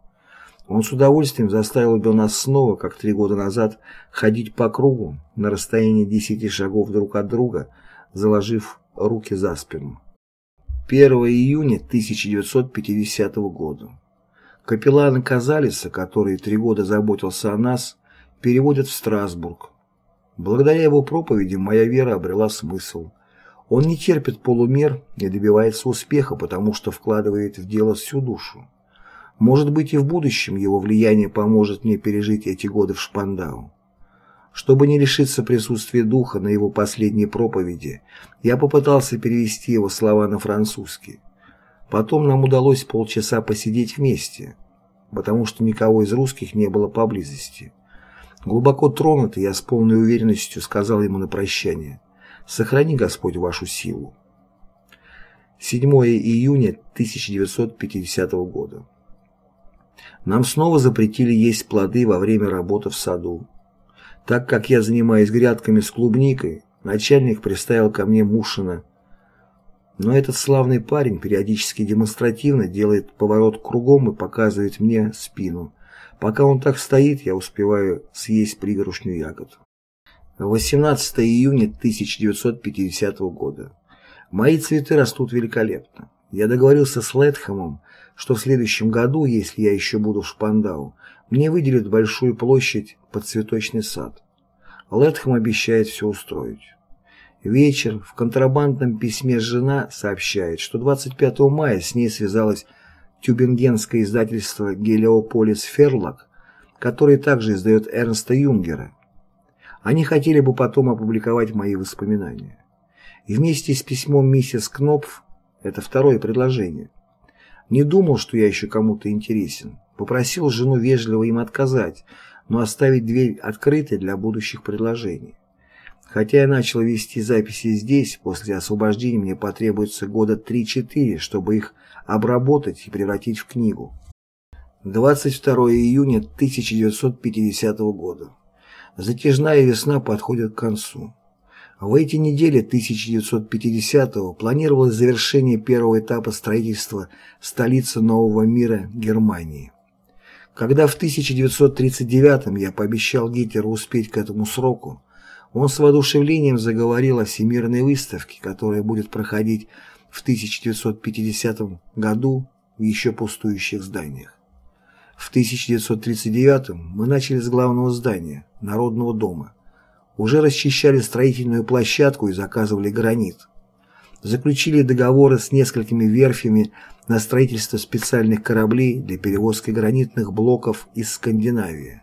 Он с удовольствием заставил бы нас снова, как три года назад, ходить по кругу на расстоянии десяти шагов друг от друга, заложив руки за спину. 1 июня 1950 года. Капеллана Казалиса, который три года заботился о нас, переводят в Страсбург. Благодаря его проповеди моя вера обрела смысл. Он не терпит полумер и добивается успеха, потому что вкладывает в дело всю душу. Может быть, и в будущем его влияние поможет мне пережить эти годы в Шпандау. Чтобы не лишиться присутствия духа на его последней проповеди, я попытался перевести его слова на французский. Потом нам удалось полчаса посидеть вместе, потому что никого из русских не было поблизости. Глубоко тронутый, я с полной уверенностью сказал ему на прощание «Сохрани, Господь, вашу силу». 7 июня 1950 года. Нам снова запретили есть плоды во время работы в саду. Так как я занимаюсь грядками с клубникой, начальник приставил ко мне Мушина. Но этот славный парень периодически демонстративно делает поворот кругом и показывает мне спину. Пока он так стоит, я успеваю съесть пригоршню ягод. 18 июня 1950 года. Мои цветы растут великолепно. Я договорился с Летхэмом, что в следующем году, если я еще буду в Шпандау, мне выделят большую площадь под цветочный сад. Летхэм обещает все устроить. Вечер. В контрабандном письме жена сообщает, что 25 мая с ней связалось тюбингенское издательство «Гелиополис Ферлак», которое также издает Эрнста Юнгера. Они хотели бы потом опубликовать мои воспоминания. И вместе с письмом миссис Кнопф это второе предложение. Не думал, что я еще кому-то интересен. Попросил жену вежливо им отказать, но оставить дверь открытой для будущих предложений. Хотя я начал вести записи здесь, после освобождения мне потребуется года 3-4, чтобы их обработать и превратить в книгу. 22 июня 1950 года. Затяжная весна подходит к концу. В эти недели 1950-го планировалось завершение первого этапа строительства столицы нового мира Германии. Когда в 1939-м я пообещал Гитлеру успеть к этому сроку, Он с воодушевлением заговорил о всемирной выставке, которая будет проходить в 1950 году в еще пустующих зданиях. В 1939 мы начали с главного здания, Народного дома. Уже расчищали строительную площадку и заказывали гранит. Заключили договоры с несколькими верфями на строительство специальных кораблей для перевозки гранитных блоков из Скандинавии.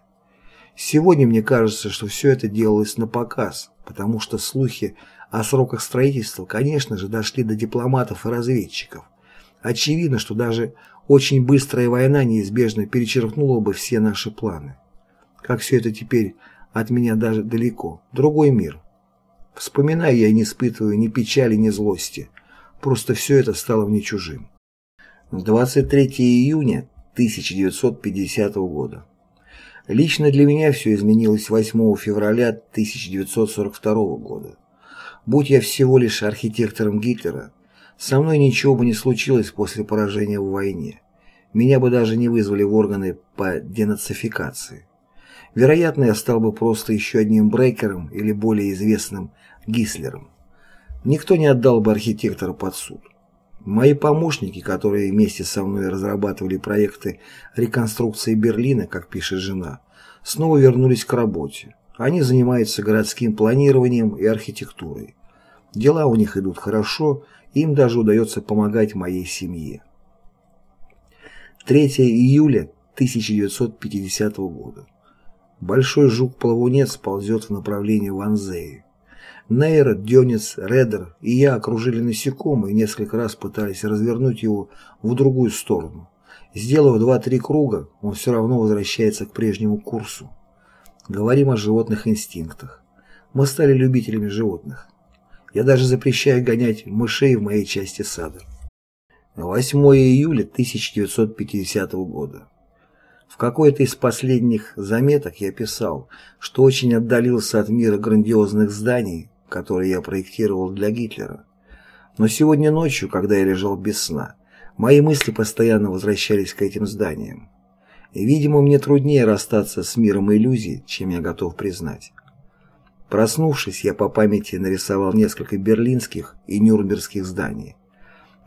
Сегодня мне кажется, что все это делалось на показ, потому что слухи о сроках строительства, конечно же, дошли до дипломатов и разведчиков. Очевидно, что даже очень быстрая война неизбежно перечеркнула бы все наши планы. Как все это теперь от меня даже далеко. Другой мир. Вспоминая, я не испытываю ни печали, ни злости. Просто все это стало мне чужим. 23 июня 1950 года. Лично для меня все изменилось 8 февраля 1942 года. Будь я всего лишь архитектором Гитлера, со мной ничего бы не случилось после поражения в войне. Меня бы даже не вызвали в органы по денацификации. Вероятно, я стал бы просто еще одним брейкером или более известным Гислером. Никто не отдал бы архитектора под суд. Мои помощники, которые вместе со мной разрабатывали проекты реконструкции Берлина, как пишет жена, снова вернулись к работе. Они занимаются городским планированием и архитектурой. Дела у них идут хорошо, им даже удается помогать моей семье. 3 июля 1950 года. Большой жук-плавунец ползет в направлении Ванзеи. Нейр, Дёнец, Редер и я окружили насекомое и несколько раз пытались развернуть его в другую сторону. Сделав два-три круга, он все равно возвращается к прежнему курсу. Говорим о животных инстинктах. Мы стали любителями животных. Я даже запрещаю гонять мышей в моей части сада. 8 июля 1950 года. В какой-то из последних заметок я писал, что очень отдалился от мира грандиозных зданий, которые я проектировал для Гитлера. Но сегодня ночью, когда я лежал без сна, мои мысли постоянно возвращались к этим зданиям. И, видимо, мне труднее расстаться с миром иллюзий, чем я готов признать. Проснувшись, я по памяти нарисовал несколько берлинских и нюрнбергских зданий.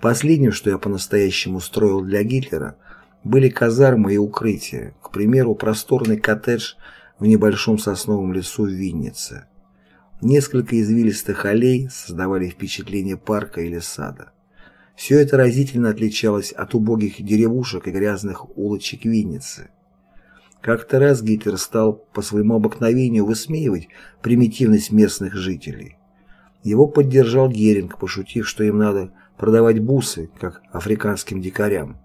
Последним, что я по-настоящему строил для Гитлера, были казармы и укрытия, к примеру, просторный коттедж в небольшом сосновом лесу в Виннице. Несколько извилистых аллей создавали впечатление парка или сада. Все это разительно отличалось от убогих деревушек и грязных улочек Винницы. Как-то раз Гитлер стал по своему обыкновению высмеивать примитивность местных жителей. Его поддержал Геринг, пошутив, что им надо продавать бусы, как африканским дикарям.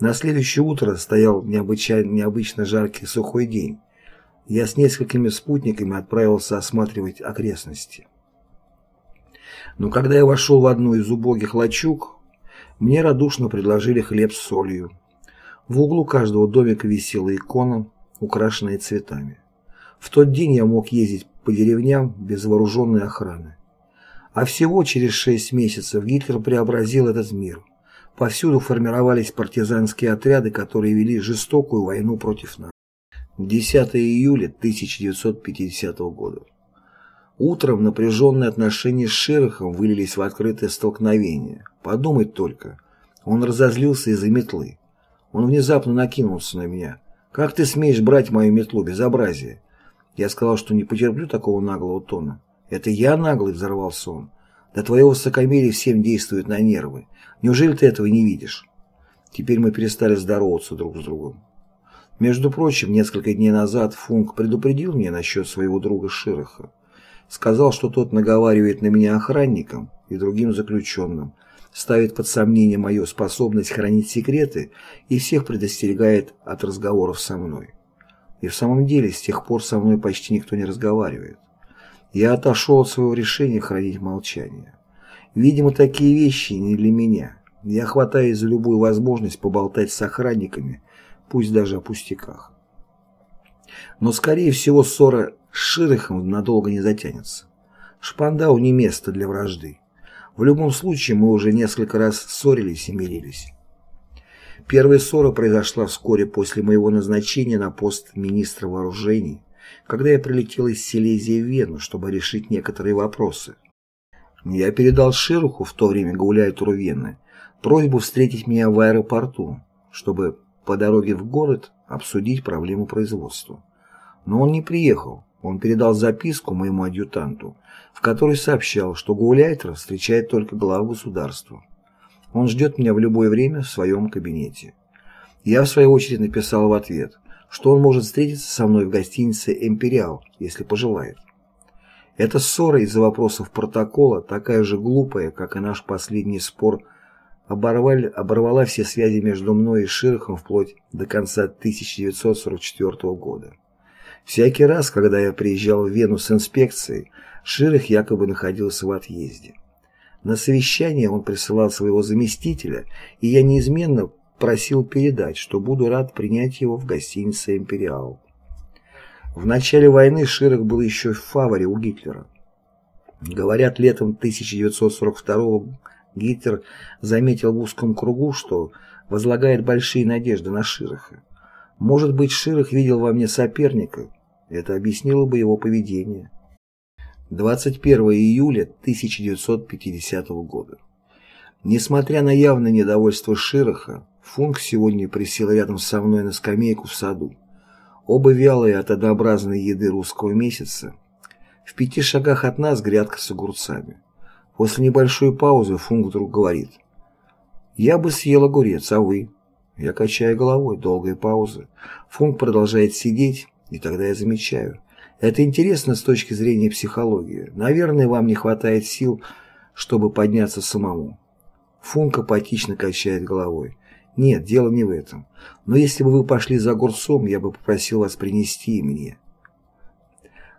На следующее утро стоял необычайно, необычно жаркий сухой день. Я с несколькими спутниками отправился осматривать окрестности. Но когда я вошел в одну из убогих лачуг, мне радушно предложили хлеб с солью. В углу каждого домика висела икона, украшенная цветами. В тот день я мог ездить по деревням без вооруженной охраны. А всего через шесть месяцев Гитлер преобразил этот мир. Повсюду формировались партизанские отряды, которые вели жестокую войну против нас. 10 июля 1950 года. Утром напряженные отношения с Шерохом вылились в открытое столкновение. Подумать только. Он разозлился из-за метлы. Он внезапно накинулся на меня. «Как ты смеешь брать мою метлу? Безобразие!» Я сказал, что не потерплю такого наглого тона. «Это я наглый?» – взорвался он. «Да твое высокомерие всем действует на нервы. Неужели ты этого не видишь?» Теперь мы перестали здороваться друг с другом. Между прочим, несколько дней назад Функ предупредил меня насчет своего друга Широха. Сказал, что тот наговаривает на меня охранникам и другим заключенным, ставит под сомнение мою способность хранить секреты и всех предостерегает от разговоров со мной. И в самом деле с тех пор со мной почти никто не разговаривает. Я отошел от своего решения хранить молчание. Видимо, такие вещи не для меня. Я хватаюсь за любую возможность поболтать с охранниками, пусть даже о пустяках. Но, скорее всего, ссора с Широхом надолго не затянется. Шпандау не место для вражды. В любом случае, мы уже несколько раз ссорились и мирились. Первая ссора произошла вскоре после моего назначения на пост министра вооружений, когда я прилетел из Силезии в Вену, чтобы решить некоторые вопросы. Я передал Шируху, в то время гауляйтеру Вены, просьбу встретить меня в аэропорту, чтобы по дороге в город обсудить проблему производства. Но он не приехал, он передал записку моему адъютанту, в которой сообщал, что гауляйтер встречает только главу государства. Он ждет меня в любое время в своем кабинете. Я, в свою очередь, написал в ответ, что он может встретиться со мной в гостинице «Империал», если пожелает. Эта ссора из-за вопросов протокола такая же глупая, как и наш последний спор, оборвали, оборвала все связи между мной и Широхом вплоть до конца 1944 года. Всякий раз, когда я приезжал в Вену с инспекцией, Широх якобы находился в отъезде. На совещание он присылал своего заместителя, и я неизменно просил передать, что буду рад принять его в гостинице «Империал». В начале войны Широк был еще в фаворе у Гитлера. Говорят, летом 1942 Гитлер заметил в узком кругу, что возлагает большие надежды на Широха. Может быть, Широх видел во мне соперника, это объяснило бы его поведение. 21 июля 1950 года. Несмотря на явное недовольство Широха, Функ сегодня присел рядом со мной на скамейку в саду. Оба вялые от однообразной еды русского месяца. В пяти шагах от нас грядка с огурцами. После небольшой паузы Функ вдруг говорит. «Я бы съел огурец, а вы?» Я качаю головой, долгая пауза. Функ продолжает сидеть, и тогда я замечаю. Это интересно с точки зрения психологии. Наверное, вам не хватает сил, чтобы подняться самому. Функ апатично качает головой. Нет, дело не в этом. Но если бы вы пошли за огурцом, я бы попросил вас принести мне.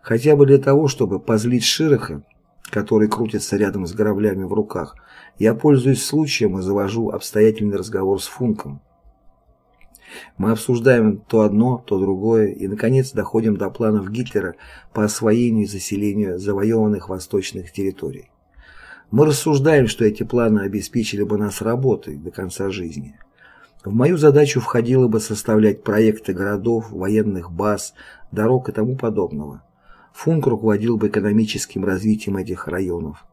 Хотя бы для того, чтобы позлить Широха, который крутится рядом с граблями в руках, я пользуюсь случаем и завожу обстоятельный разговор с Функом. Мы обсуждаем то одно, то другое и, наконец, доходим до планов Гитлера по освоению и заселению завоеванных восточных территорий. Мы рассуждаем, что эти планы обеспечили бы нас работой до конца жизни. В мою задачу входило бы составлять проекты городов, военных баз, дорог и тому подобного. Функ руководил бы экономическим развитием этих районов.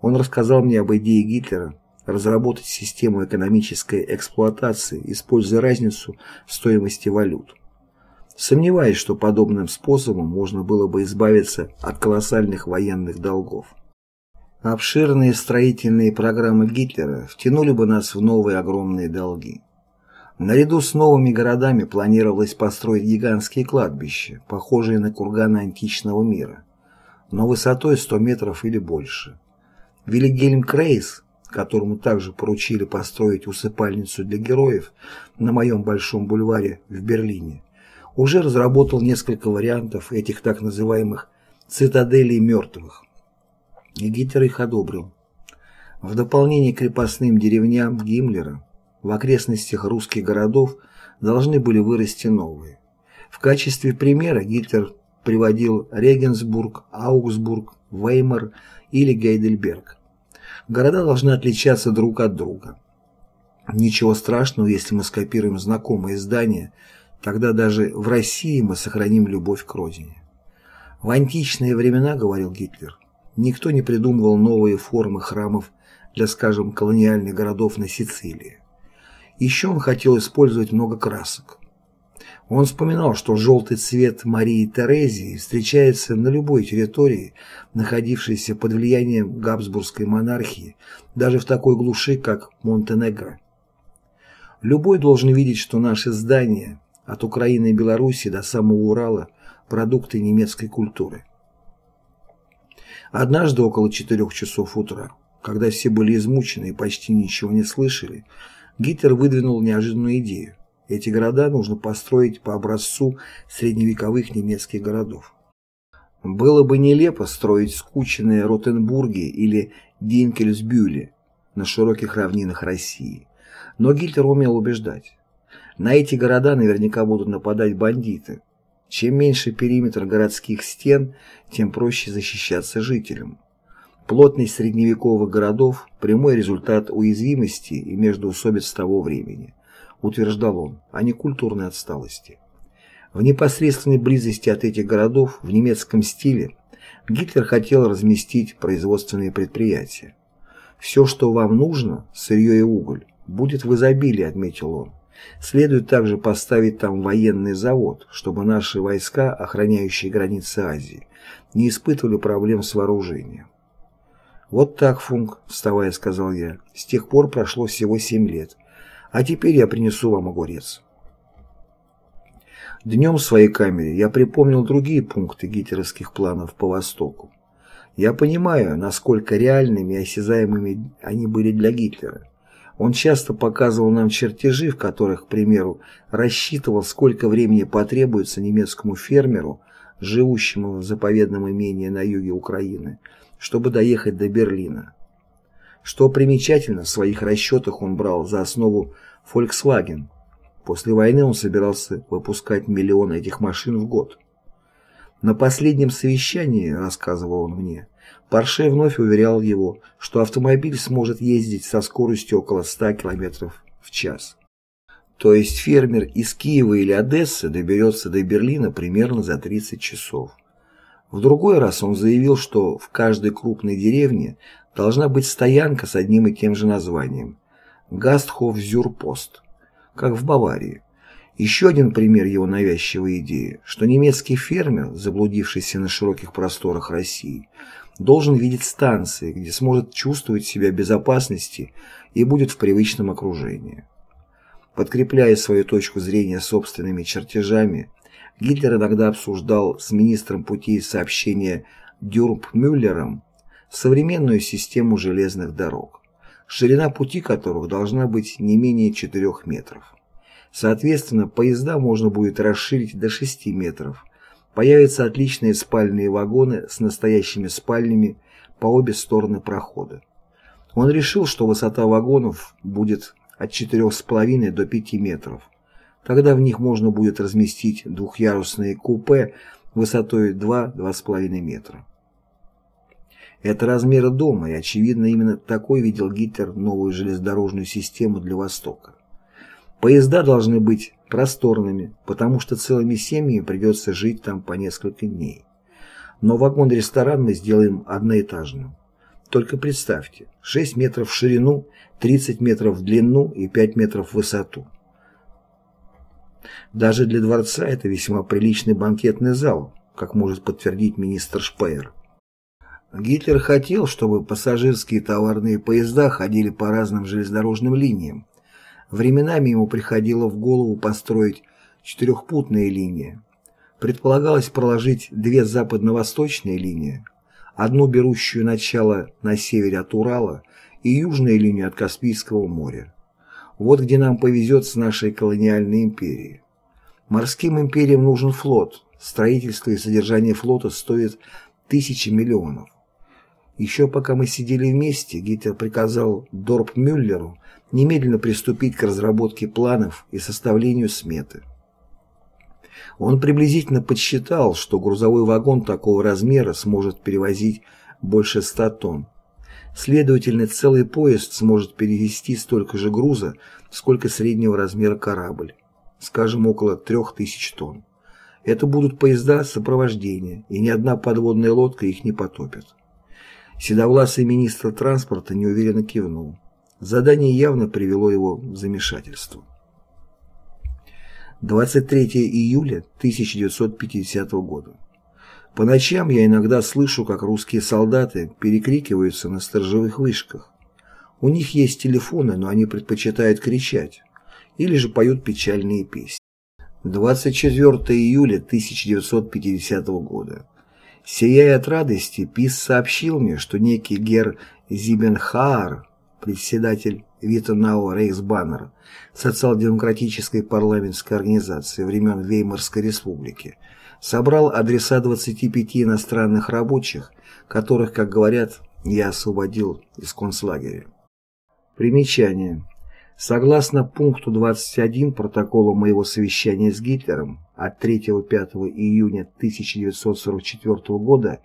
Он рассказал мне об идее Гитлера разработать систему экономической эксплуатации, используя разницу в стоимости валют. Сомневаюсь, что подобным способом можно было бы избавиться от колоссальных военных долгов. Обширные строительные программы Гитлера втянули бы нас в новые огромные долги. Наряду с новыми городами планировалось построить гигантские кладбища, похожие на курганы античного мира, но высотой 100 метров или больше. Вильгельм Крейс, которому также поручили построить усыпальницу для героев на моем Большом бульваре в Берлине, уже разработал несколько вариантов этих так называемых «цитаделей мертвых». И Гитлер их одобрил. В дополнение к крепостным деревням Гиммлера в окрестностях русских городов должны были вырасти новые. В качестве примера Гитлер приводил Регенсбург, Аугсбург, Веймар или Гейдельберг. Города должны отличаться друг от друга. Ничего страшного, если мы скопируем знакомые здания, тогда даже в России мы сохраним любовь к родине. В античные времена, говорил Гитлер, никто не придумывал новые формы храмов для, скажем, колониальных городов на Сицилии. Еще он хотел использовать много красок. Он вспоминал, что желтый цвет Марии Терезии встречается на любой территории, находившейся под влиянием Габсбургской монархии, даже в такой глуши, как Монтенегро. Любой должен видеть, что наши здания, от Украины и Белоруссии до самого Урала, продукты немецкой культуры. Однажды около четырех часов утра, когда все были измучены и почти ничего не слышали, Гитлер выдвинул неожиданную идею. Эти города нужно построить по образцу средневековых немецких городов. Было бы нелепо строить скученные Ротенбурги или Динкельсбюли на широких равнинах России. Но Гитлер умел убеждать. На эти города наверняка будут нападать бандиты. Чем меньше периметр городских стен, тем проще защищаться жителям. Плотность средневековых городов – прямой результат уязвимости и междоусобиц того времени, утверждал он, а не культурной отсталости. В непосредственной близости от этих городов в немецком стиле Гитлер хотел разместить производственные предприятия. «Все, что вам нужно, сырье и уголь, будет в изобилии», — отметил он. Следует также поставить там военный завод, чтобы наши войска, охраняющие границы Азии, не испытывали проблем с вооружением. «Вот так, Функ», — вставая, сказал я, — «с тех пор прошло всего семь лет. А теперь я принесу вам огурец». Днем в своей камере я припомнил другие пункты гитлеровских планов по Востоку. Я понимаю, насколько реальными и осязаемыми они были для Гитлера. Он часто показывал нам чертежи, в которых, к примеру, рассчитывал, сколько времени потребуется немецкому фермеру, живущему в заповедном имении на юге Украины, чтобы доехать до Берлина. Что примечательно, в своих расчетах он брал за основу Volkswagen. После войны он собирался выпускать миллионы этих машин в год. На последнем совещании, рассказывал он мне, Порше вновь уверял его, что автомобиль сможет ездить со скоростью около 100 км в час. То есть фермер из Киева или Одессы доберется до Берлина примерно за 30 часов. В другой раз он заявил, что в каждой крупной деревне должна быть стоянка с одним и тем же названием – Гастхофзюрпост, как в Баварии. Еще один пример его навязчивой идеи, что немецкий фермер, заблудившийся на широких просторах России, должен видеть станции, где сможет чувствовать себя в безопасности и будет в привычном окружении. Подкрепляя свою точку зрения собственными чертежами, Гитлер иногда обсуждал с министром путей сообщения Дюрб-Мюллером современную систему железных дорог, ширина пути которых должна быть не менее 4 метров. Соответственно, поезда можно будет расширить до 6 метров. Появятся отличные спальные вагоны с настоящими спальнями по обе стороны прохода. Он решил, что высота вагонов будет от 4,5 до 5 метров. Тогда в них можно будет разместить двухъярусные купе высотой 2-2,5 метра. Это размеры дома, и, очевидно, именно такой видел Гитлер новую железнодорожную систему для Востока. Поезда должны быть просторными, потому что целыми семьями придется жить там по несколько дней. Но вагон-ресторан мы сделаем одноэтажным. Только представьте, 6 метров в ширину, 30 метров в длину и 5 метров в высоту. Даже для дворца это весьма приличный банкетный зал, как может подтвердить министр Шпеер. Гитлер хотел, чтобы пассажирские товарные поезда ходили по разным железнодорожным линиям, Временами ему приходило в голову построить четырехпутные линии. Предполагалось проложить две западно-восточные линии, одну берущую начало на севере от Урала и южную линию от Каспийского моря. Вот где нам повезет с нашей колониальной империей. Морским империям нужен флот. Строительство и содержание флота стоит тысячи миллионов. Еще пока мы сидели вместе, Гитлер приказал Дорп Мюллеру немедленно приступить к разработке планов и составлению сметы. Он приблизительно подсчитал, что грузовой вагон такого размера сможет перевозить больше 100 тонн. Следовательно, целый поезд сможет перевезти столько же груза, сколько среднего размера корабль, скажем, около 3000 тонн. Это будут поезда сопровождения, и ни одна подводная лодка их не потопит. Седовласый министр транспорта неуверенно кивнул. Задание явно привело его в замешательство. 23 июля 1950 года. По ночам я иногда слышу, как русские солдаты перекрикиваются на сторожевых вышках. У них есть телефоны, но они предпочитают кричать. Или же поют печальные песни. 24 июля 1950 года. Сияя от радости, Пис сообщил мне, что некий гер Зибенхаар, председатель Витенау Рейхсбаннера, социал-демократической парламентской организации времен Веймарской республики, собрал адреса 25 иностранных рабочих, которых, как говорят, я освободил из концлагеря. Примечание. Согласно пункту 21 протокола моего совещания с Гитлером от 3-5 июня 1944 года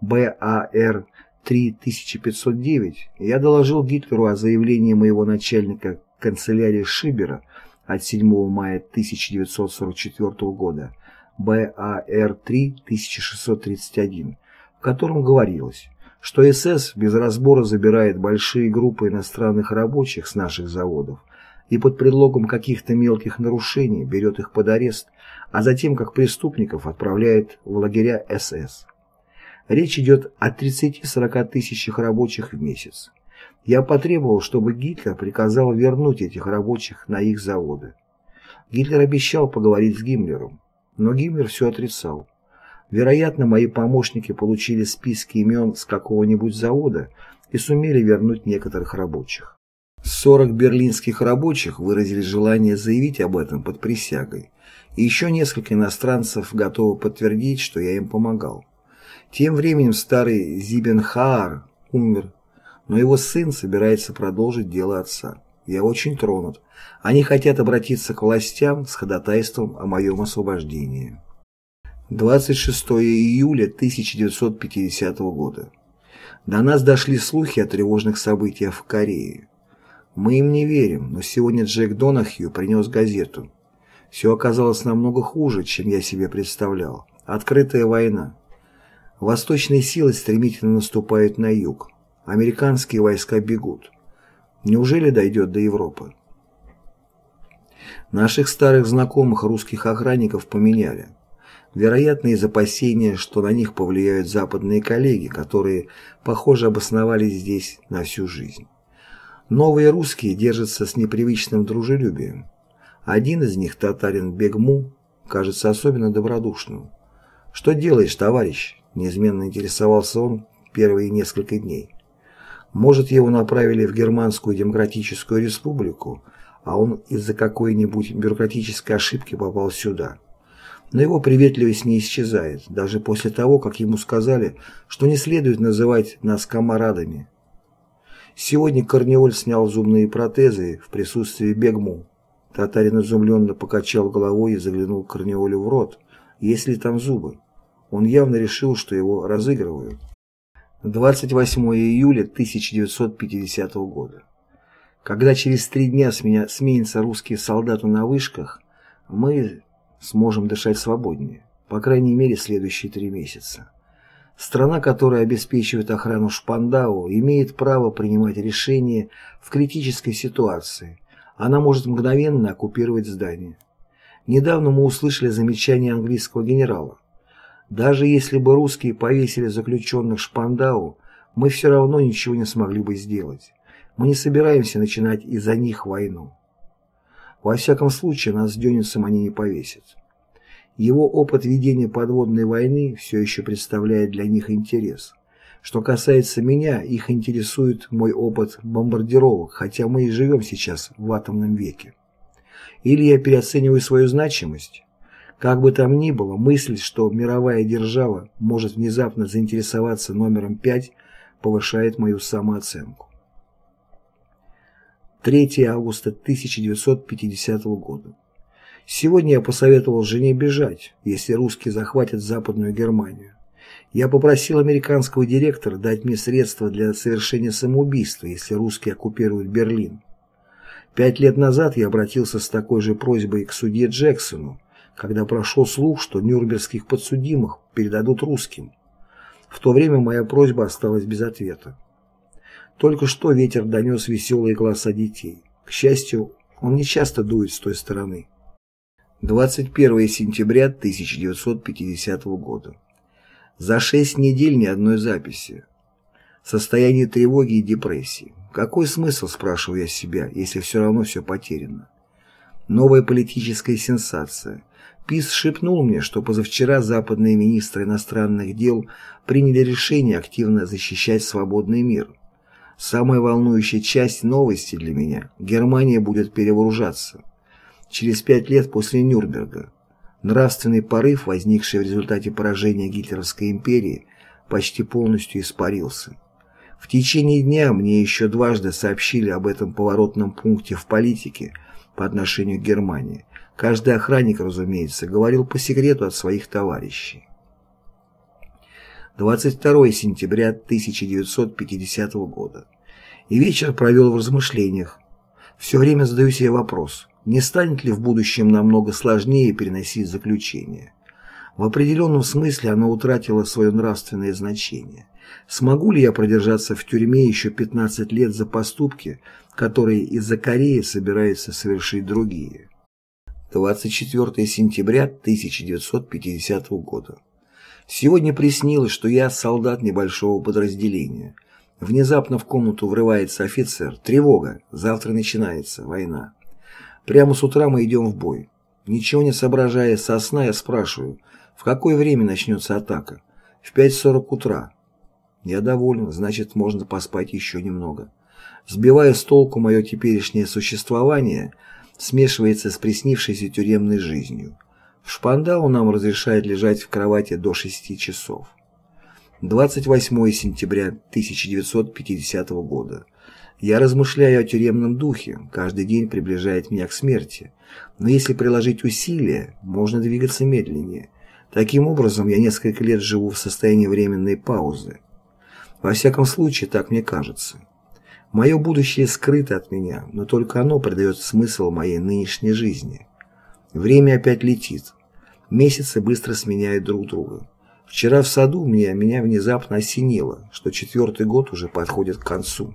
БАР 3509 я доложил Гитлеру о заявлении моего начальника канцелярии Шибера от 7 мая 1944 года БАР-3-1631, в котором говорилось, что СС без разбора забирает большие группы иностранных рабочих с наших заводов и под предлогом каких-то мелких нарушений берет их под арест, а затем как преступников отправляет в лагеря СС. Речь идет о 30-40 тысячах рабочих в месяц. Я потребовал, чтобы Гитлер приказал вернуть этих рабочих на их заводы. Гитлер обещал поговорить с Гиммлером, но Гиммлер все отрицал. Вероятно, мои помощники получили списки имен с какого-нибудь завода и сумели вернуть некоторых рабочих. 40 берлинских рабочих выразили желание заявить об этом под присягой, и еще несколько иностранцев готовы подтвердить, что я им помогал. Тем временем старый Зибенхаар умер, но его сын собирается продолжить дело отца. Я очень тронут. Они хотят обратиться к властям с ходатайством о моем освобождении. 26 июля 1950 года. До нас дошли слухи о тревожных событиях в Корее. Мы им не верим, но сегодня Джек Донахью принес газету. Все оказалось намного хуже, чем я себе представлял. Открытая война. Восточные силы стремительно наступают на юг. Американские войска бегут. Неужели дойдет до Европы? Наших старых знакомых русских охранников поменяли. Вероятно, из опасения, что на них повлияют западные коллеги, которые, похоже, обосновались здесь на всю жизнь. Новые русские держатся с непривычным дружелюбием. Один из них, татарин Бегму, кажется особенно добродушным. «Что делаешь, товарищ?» – неизменно интересовался он первые несколько дней. Может, его направили в Германскую Демократическую Республику, а он из-за какой-нибудь бюрократической ошибки попал сюда. Но его приветливость не исчезает, даже после того, как ему сказали, что не следует называть нас комарадами. Сегодня Корнеоль снял зубные протезы в присутствии Бегму. Татарин изумленно покачал головой и заглянул Корнеолю в рот. Есть ли там зубы? Он явно решил, что его разыгрывают. 28 июля 1950 года. Когда через три дня сменя, сменятся русские солдаты на вышках, мы сможем дышать свободнее, по крайней мере следующие три месяца. Страна, которая обеспечивает охрану Шпандау, имеет право принимать решения в критической ситуации. Она может мгновенно оккупировать здание. Недавно мы услышали замечание английского генерала. Даже если бы русские повесили заключенных Шпандау, мы все равно ничего не смогли бы сделать. Мы не собираемся начинать из-за них войну. Во всяком случае, нас с Дёницем они не повесят. Его опыт ведения подводной войны все еще представляет для них интерес. Что касается меня, их интересует мой опыт бомбардировок, хотя мы и живем сейчас в атомном веке. Или я переоцениваю свою значимость? Как бы там ни было, мысль, что мировая держава может внезапно заинтересоваться номером 5, повышает мою самооценку. 3 августа 1950 года. Сегодня я посоветовал жене бежать, если русские захватят Западную Германию. Я попросил американского директора дать мне средства для совершения самоубийства, если русские оккупируют Берлин. Пять лет назад я обратился с такой же просьбой к судье Джексону, когда прошел слух, что нюрнбергских подсудимых передадут русским. В то время моя просьба осталась без ответа. Только что ветер донес веселые голоса детей. К счастью, он не часто дует с той стороны. 21 сентября 1950 года. За шесть недель ни одной записи. Состояние тревоги и депрессии. Какой смысл, спрашиваю я себя, если все равно все потеряно? Новая политическая сенсация. ПИС шепнул мне, что позавчера западные министры иностранных дел приняли решение активно защищать свободный мир. Самая волнующая часть новости для меня – Германия будет перевооружаться через пять лет после Нюрнберга. Нравственный порыв, возникший в результате поражения гитлеровской империи, почти полностью испарился. В течение дня мне еще дважды сообщили об этом поворотном пункте в политике по отношению к Германии. Каждый охранник, разумеется, говорил по секрету от своих товарищей. 22 сентября 1950 года. И вечер провел в размышлениях. Все время задаю себе вопрос – не станет ли в будущем намного сложнее переносить заключение? В определенном смысле оно утратило свое нравственное значение. Смогу ли я продержаться в тюрьме еще 15 лет за поступки, которые из-за Кореи собираются совершить другие? 24 сентября 1950 года. Сегодня приснилось, что я солдат небольшого подразделения. Внезапно в комнату врывается офицер. Тревога. Завтра начинается война. Прямо с утра мы идем в бой. Ничего не соображая со сна, я спрашиваю, в какое время начнется атака? В 5.40 утра. Я доволен, значит, можно поспать еще немного. Сбивая с толку мое теперешнее существование, смешивается с приснившейся тюремной жизнью. Шпандау нам разрешают лежать в кровати до 6 часов. 28 сентября 1950 года. Я размышляю о тюремном духе, каждый день приближает меня к смерти. Но если приложить усилия, можно двигаться медленнее. Таким образом, я несколько лет живу в состоянии временной паузы. Во всяком случае, так мне кажется. Мое будущее скрыто от меня, но только оно придает смысл моей нынешней жизни. Время опять летит. Месяцы быстро сменяют друг друга. Вчера в саду мне, меня внезапно осенило, что четвертый год уже подходит к концу.